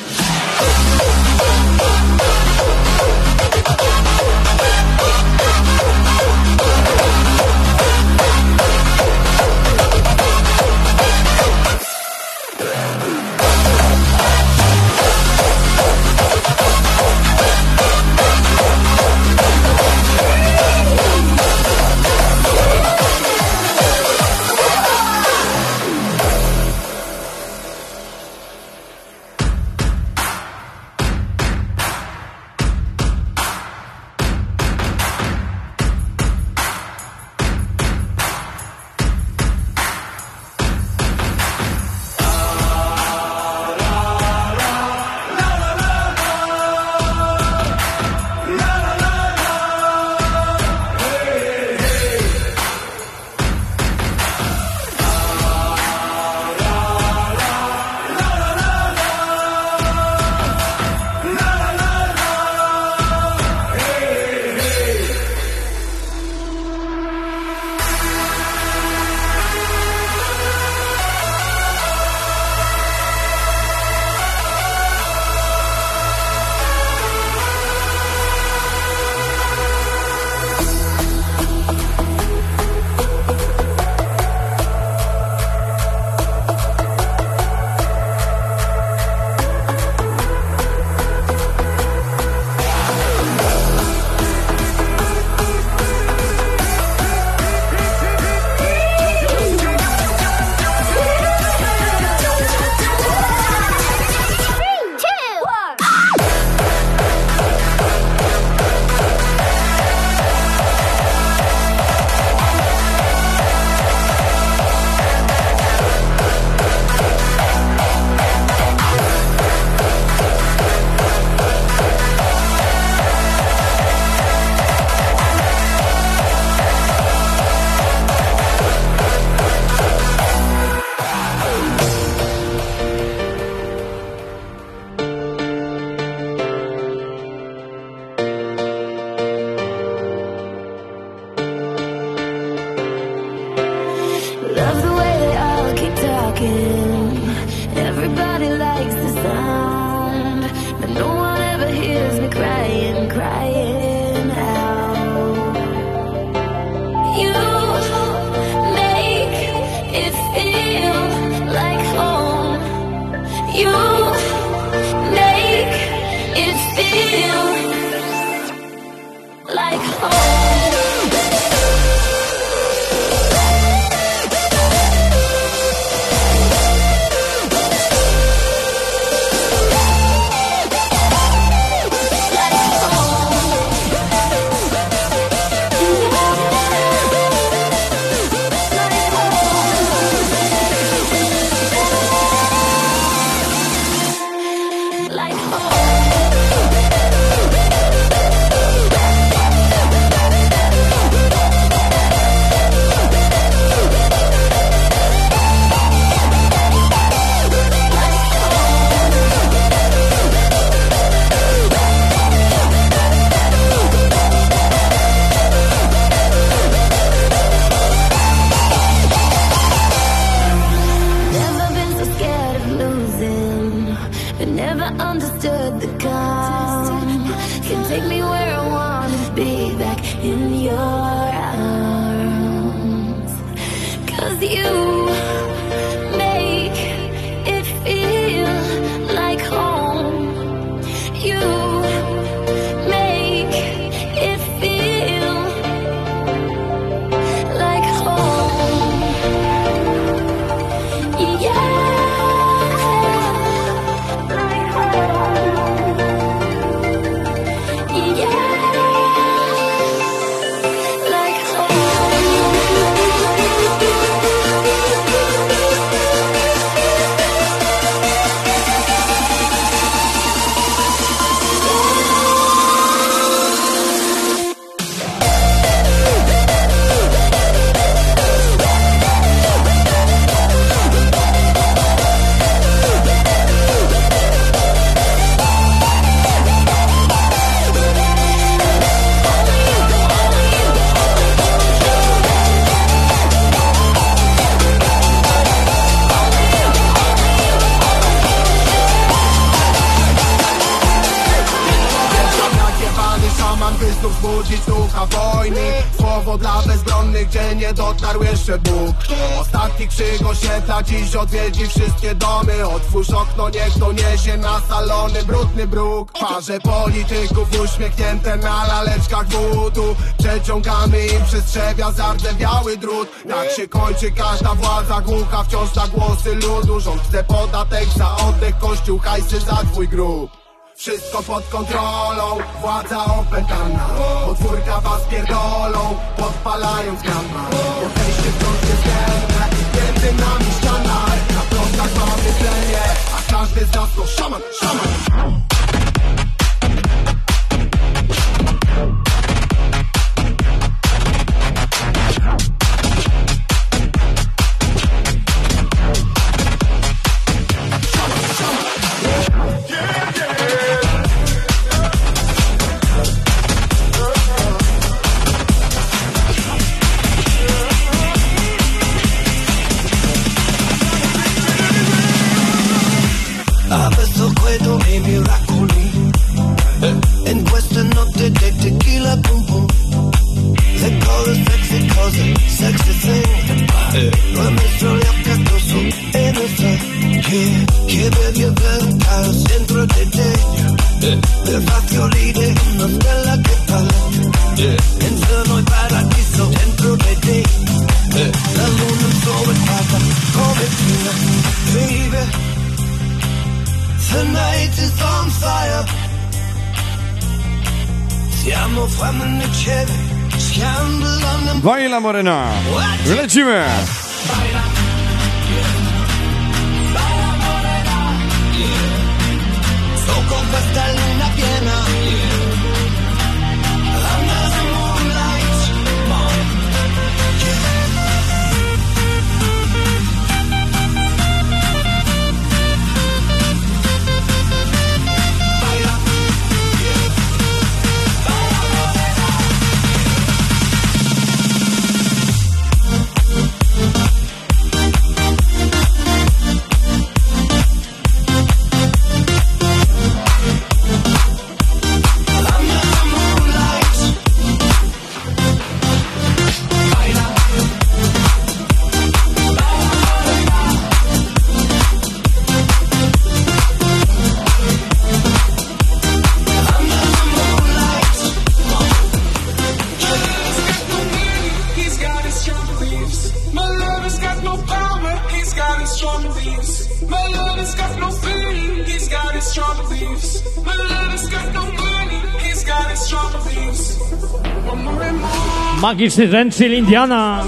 S16: magiczny Drenchill Indiana,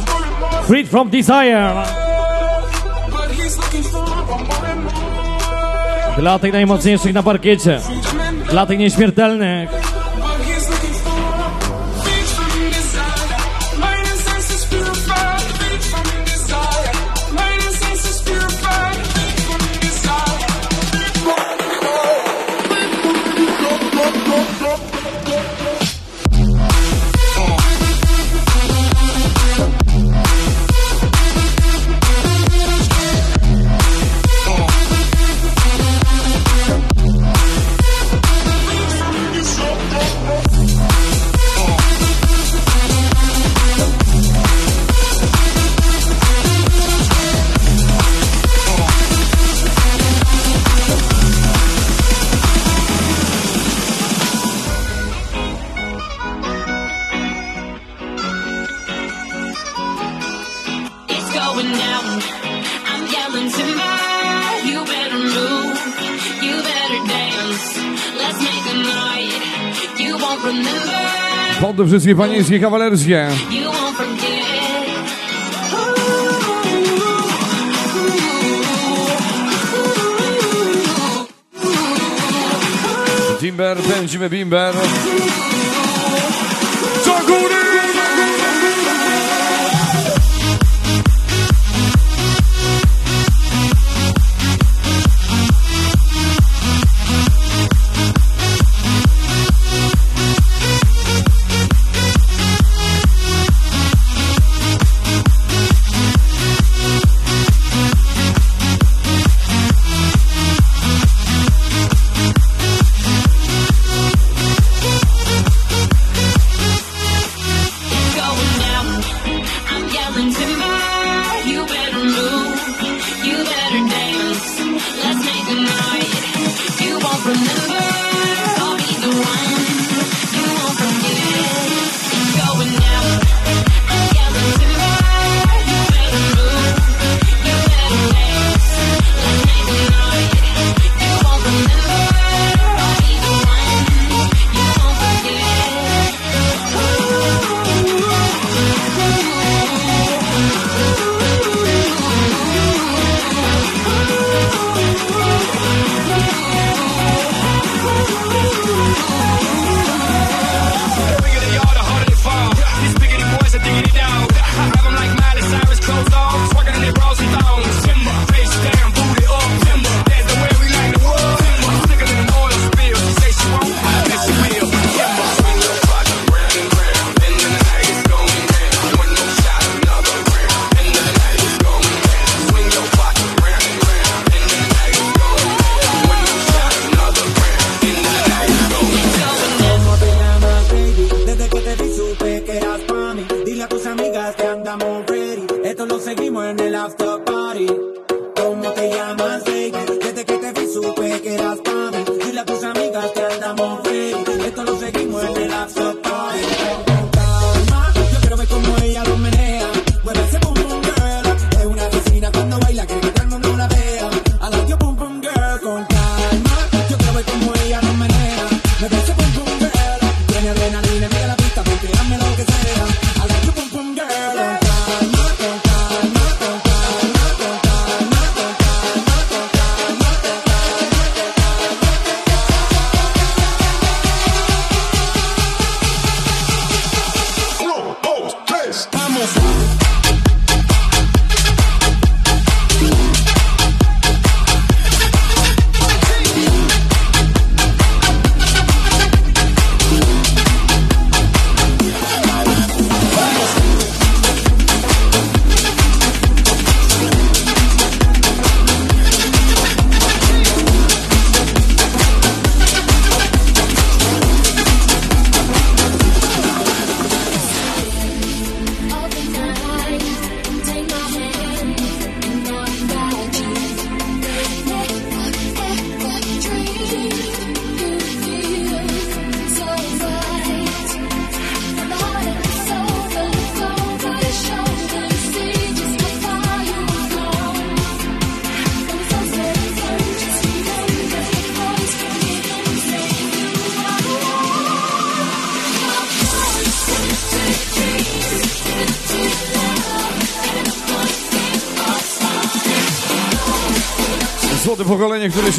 S16: Freed from Desire. Dla tych najmocniejszych na parkiecie, dla tych nieśmiertelnych.
S4: Towarzystwie Panieńskie Kawalerskie. Timber, pędzimy bimber. Do góry!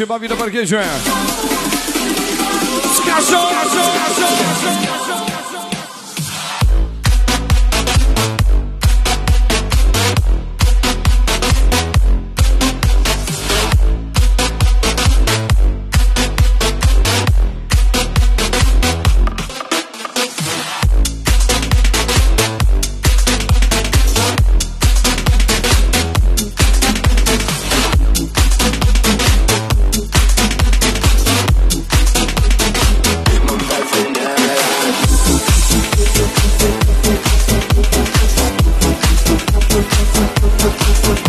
S4: Parquejo, Bavida Parquejo é. Cachorro, cachorro, cachorro, cachorro.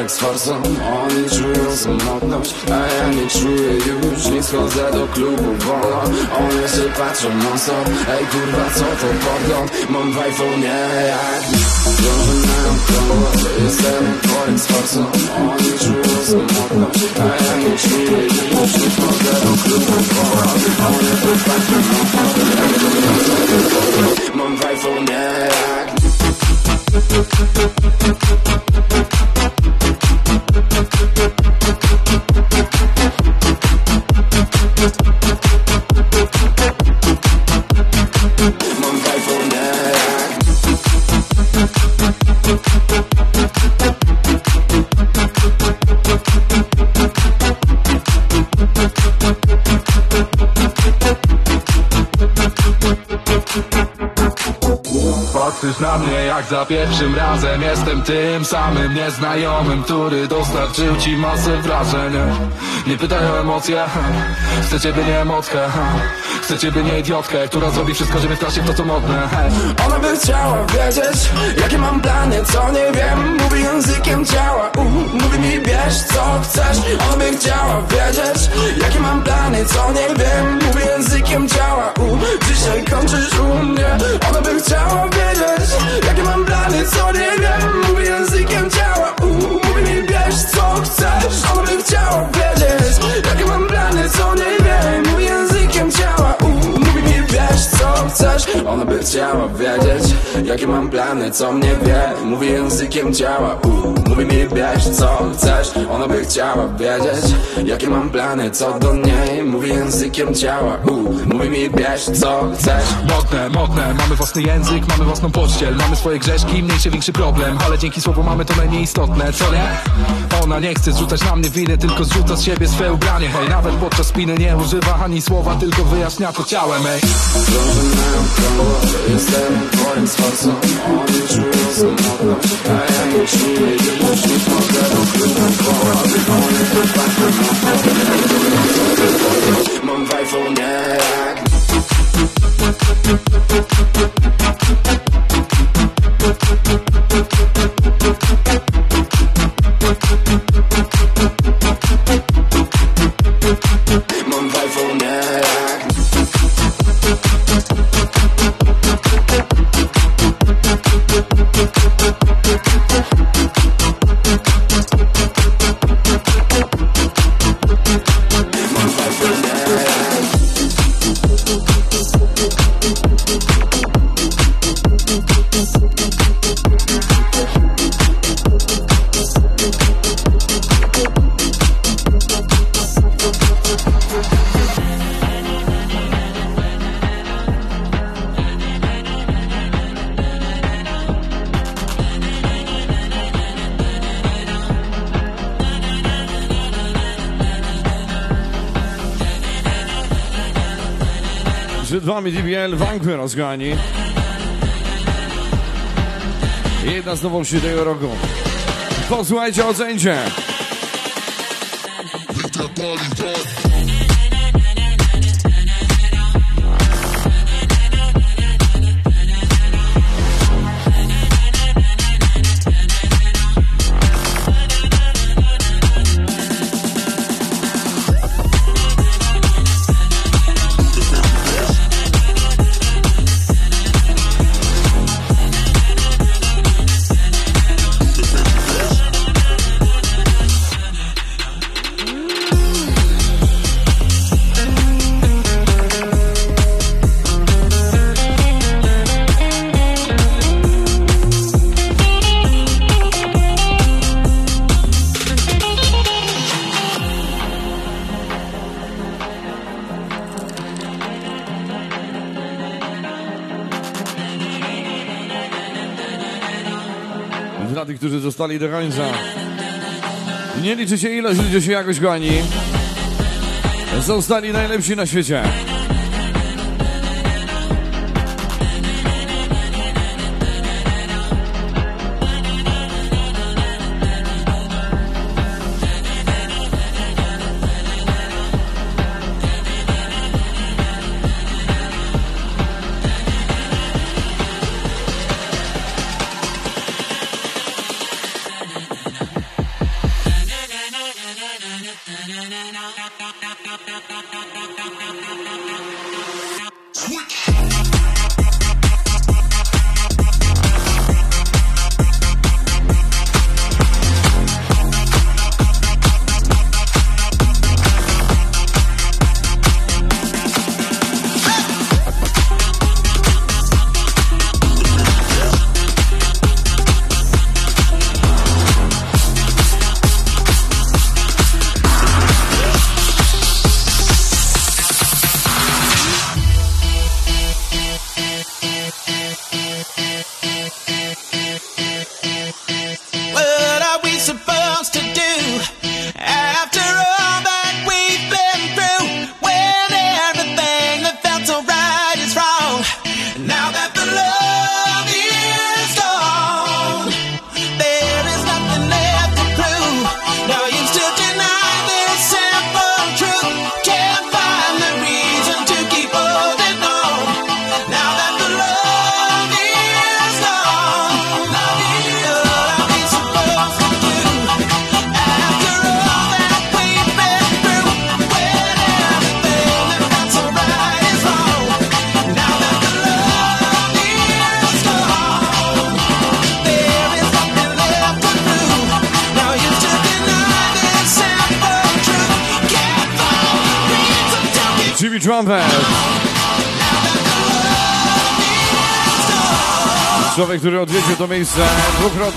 S17: worek z forsą
S18: Oni czują samotność, a ja nie czuję już nic. Chodzę do klubu wolno, one się patrzą non stop Ej kurwa co to pogląd, mam w iPhone'ie jak Krążę na okrągło, jestem jak worek z forsą Oni czują samotność, a ja nie czuję już nic. Chodzę do klubu wolno, one się patrzą stop Ej kurwa co to pogląd, mam w iPhone'ie jak
S19: za pierwszym razem Jestem tym samym nieznajomym Który dostarczył ci masę wrażeń. Nie pytaj o emocje Chcę ciebie nie emotkę Chcę ciebie nie idiotkę Która zrobi wszystko, żeby w to co modne.
S18: Ona by chciała wiedzieć, jakie mam plany, co nie wiem. Mówi językiem ciała, uh, mówi mi bierz co chcesz. Ona by chciała wiedzieć, jakie mam plany, co nie wiem. Mówi językiem ciała, uh, dzisiaj kończysz u mnie. Ona by chciała wiedzieć, jakie mam plany, co nie wiem. Mówi językiem ciała, uh, mówi mi bierz co chcesz. Ona by chciała wiedzieć, jakie mam plany, co nie wiem. Mówi językiem ciała, bierz co chcesz? Ona by chciała wiedzieć, jakie mam plany, co mnie wie. Mówi językiem ciała, uh, mówi mi bierz co chcesz? Ona by chciała wiedzieć, jakie mam plany, co do niej. Mówi językiem ciała, uh, mówi mi bierz co chcesz?
S19: Modne, modne, mamy własny język, mamy własną pościel. Mamy swoje grzeszki, mniejszy, większy problem. Ale dzięki słowu mamy to najmniej istotne, co nie? Ona nie chce zrzucać na mnie winy, tylko zrzuca z siebie swe ubranie. Hej, nawet podczas spiny nie używa ani słowa, tylko wyjaśnia to ciałem, ej.
S18: Okrągło, jestem twoim Oni czują a nie już nic Mogę to to jak
S2: DBL Wankwy rozgani. Jedna z nowości tego roku. Posłuchajcie, ocencie. Dla zostali do końca. Nie liczy się ilość, liczy się jakoś goni. Zostali najlepsi na świecie.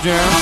S10: down.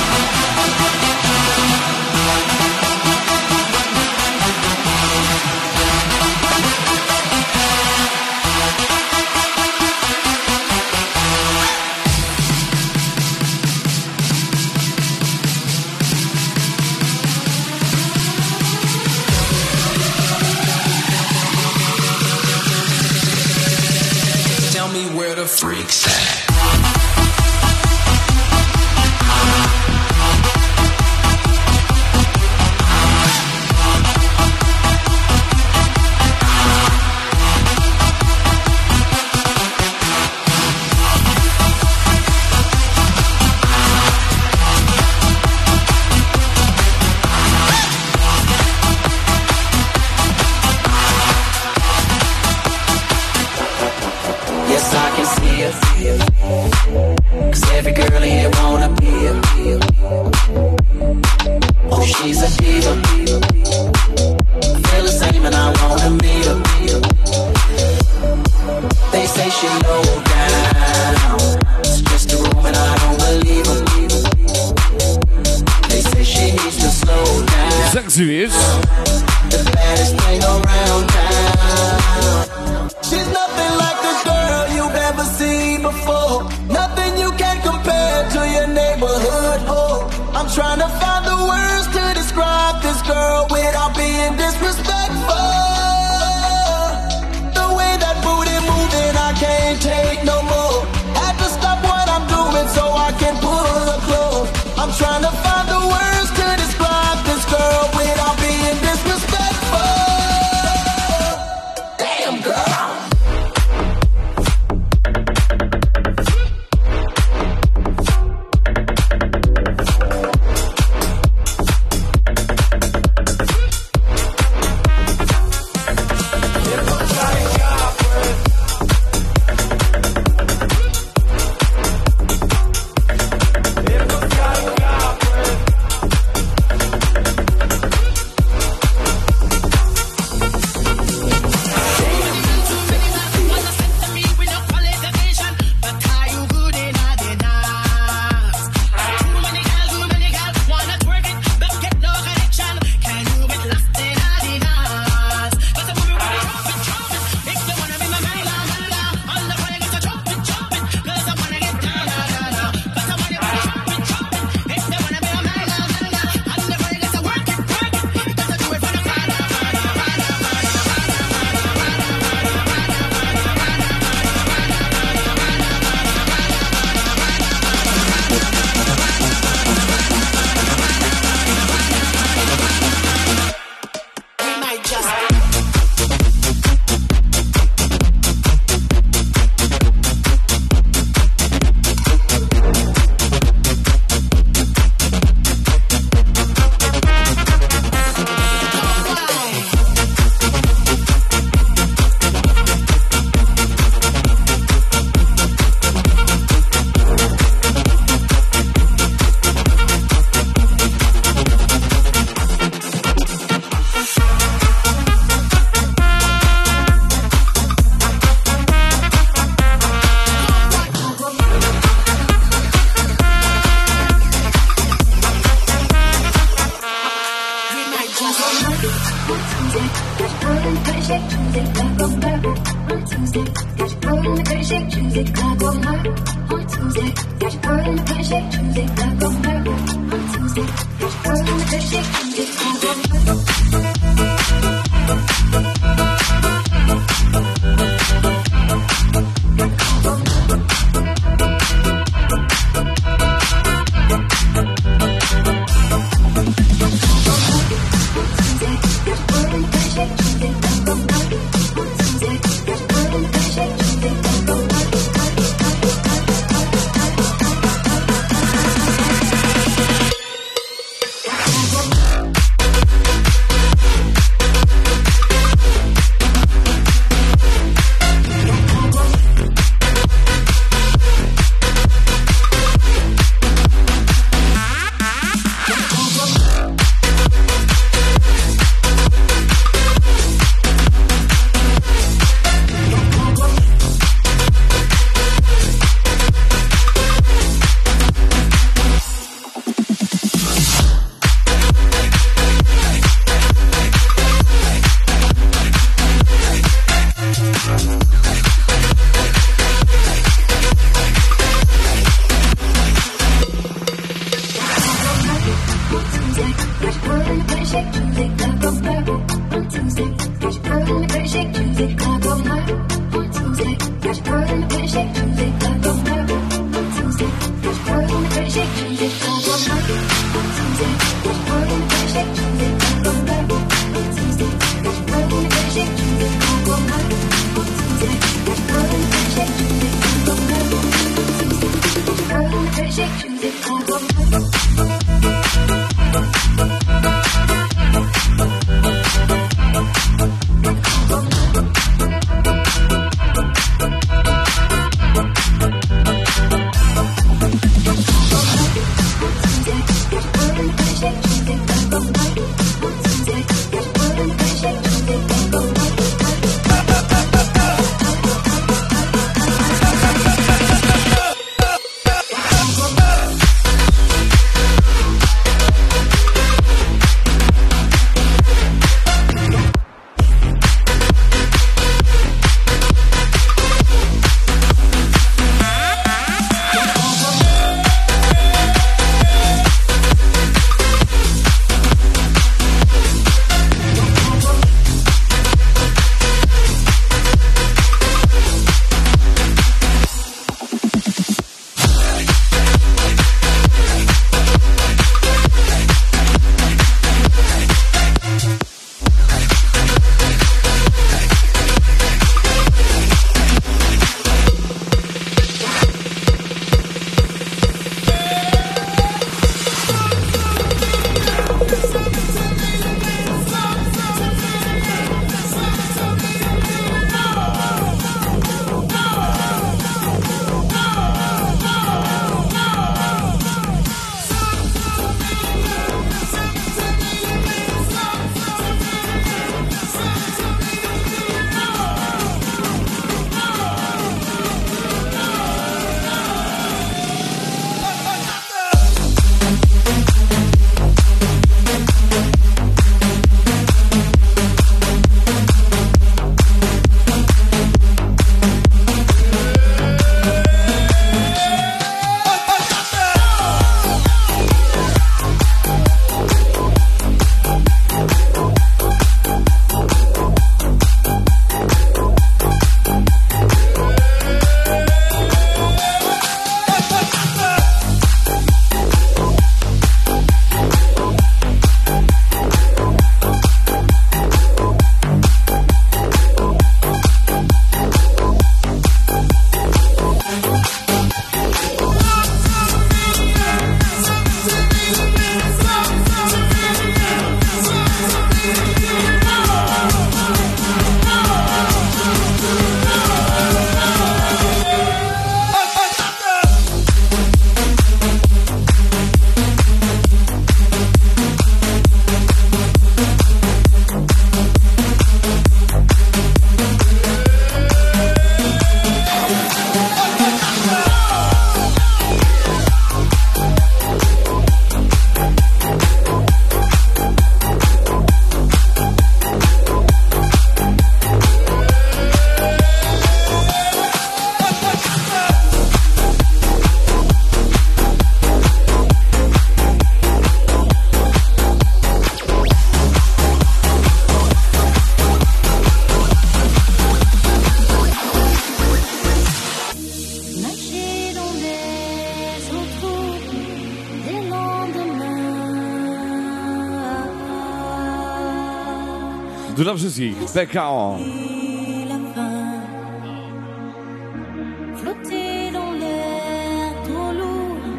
S4: dla wszystkich. PKO.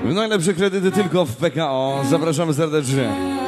S4: Najlepsze kredyty tylko w PKO. Zapraszamy serdecznie.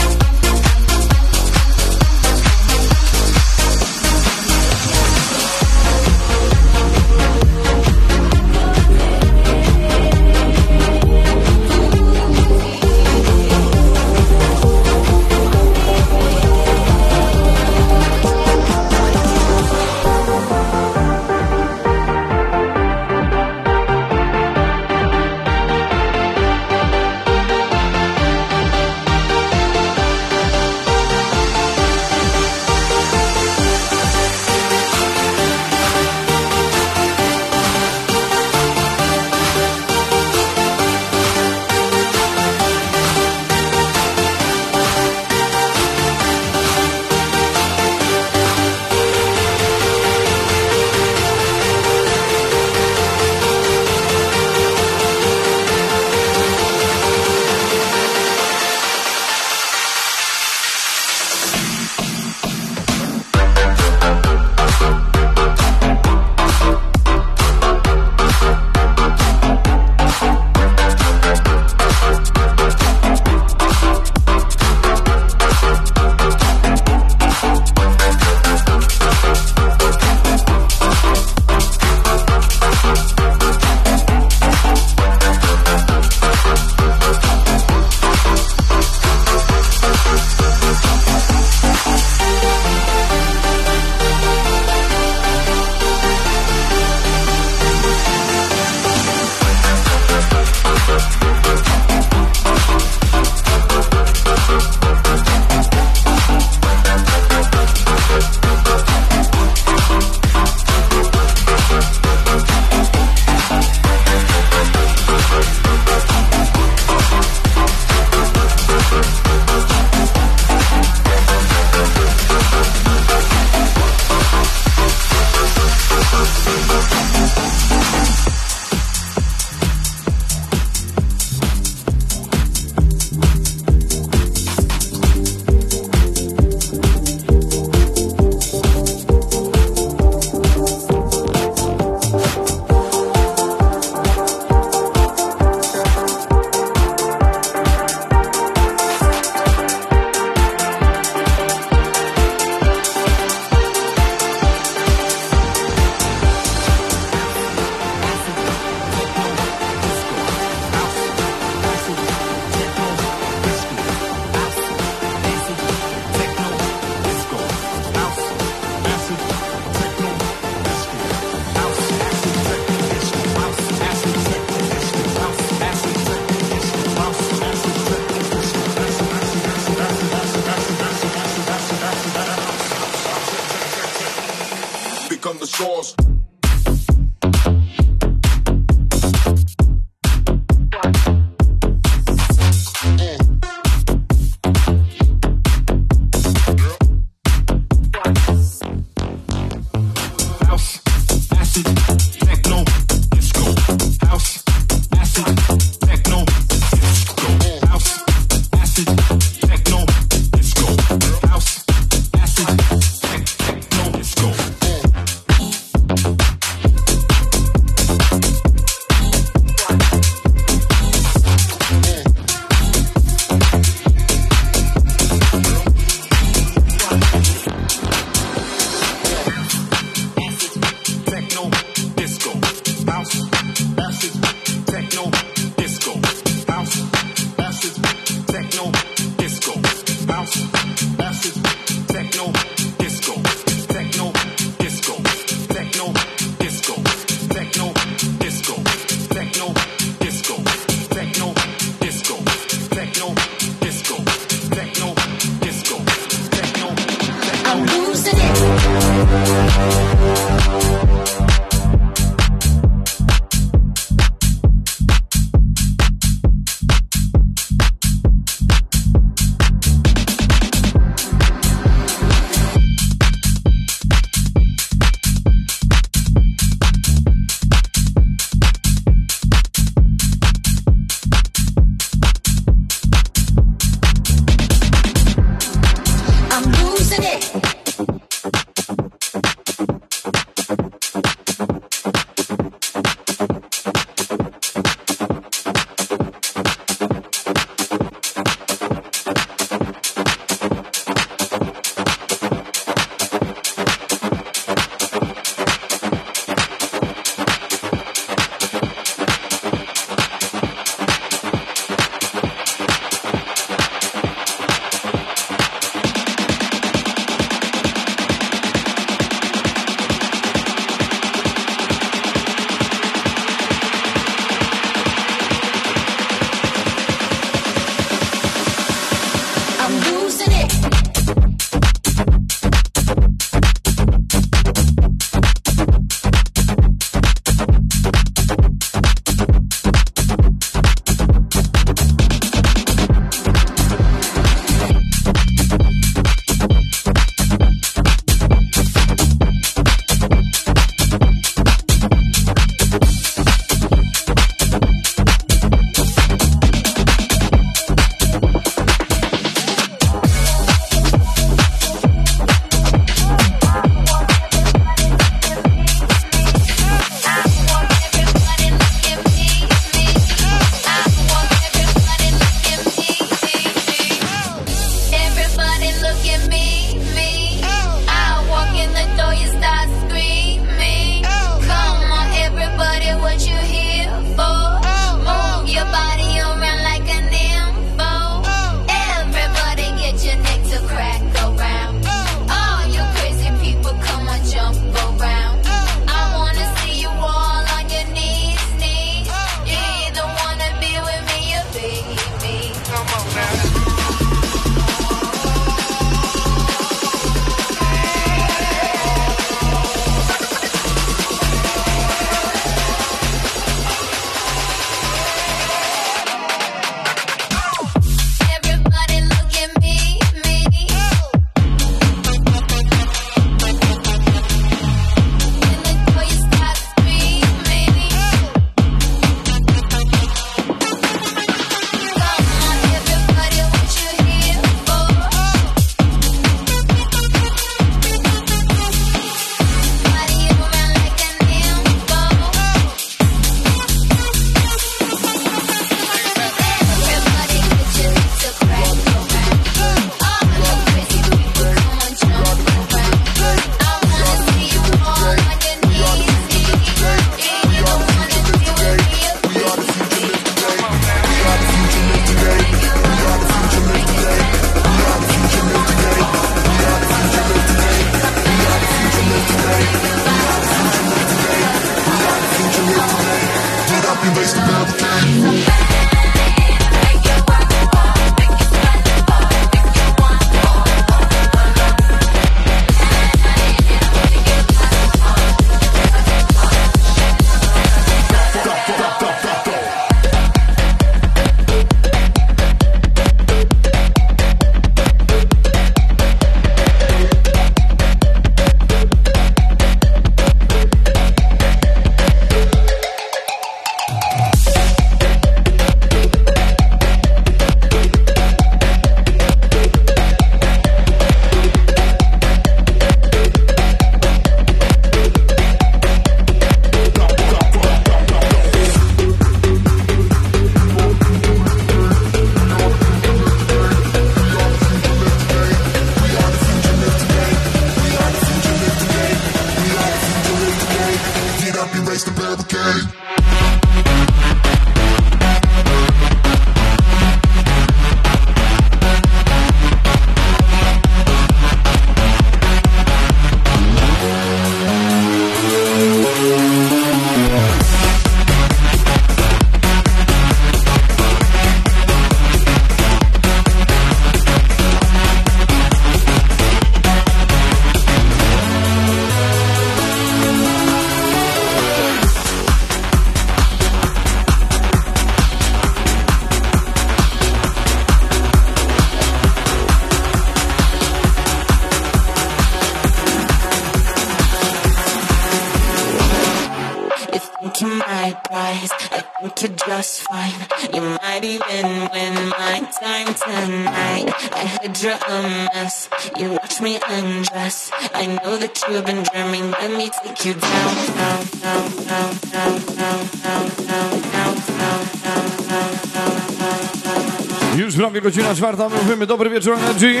S2: godzina czwarta, mówimy dobry wieczór Energy.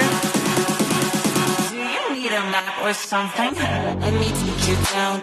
S20: Do you need a map or something? Let me take you down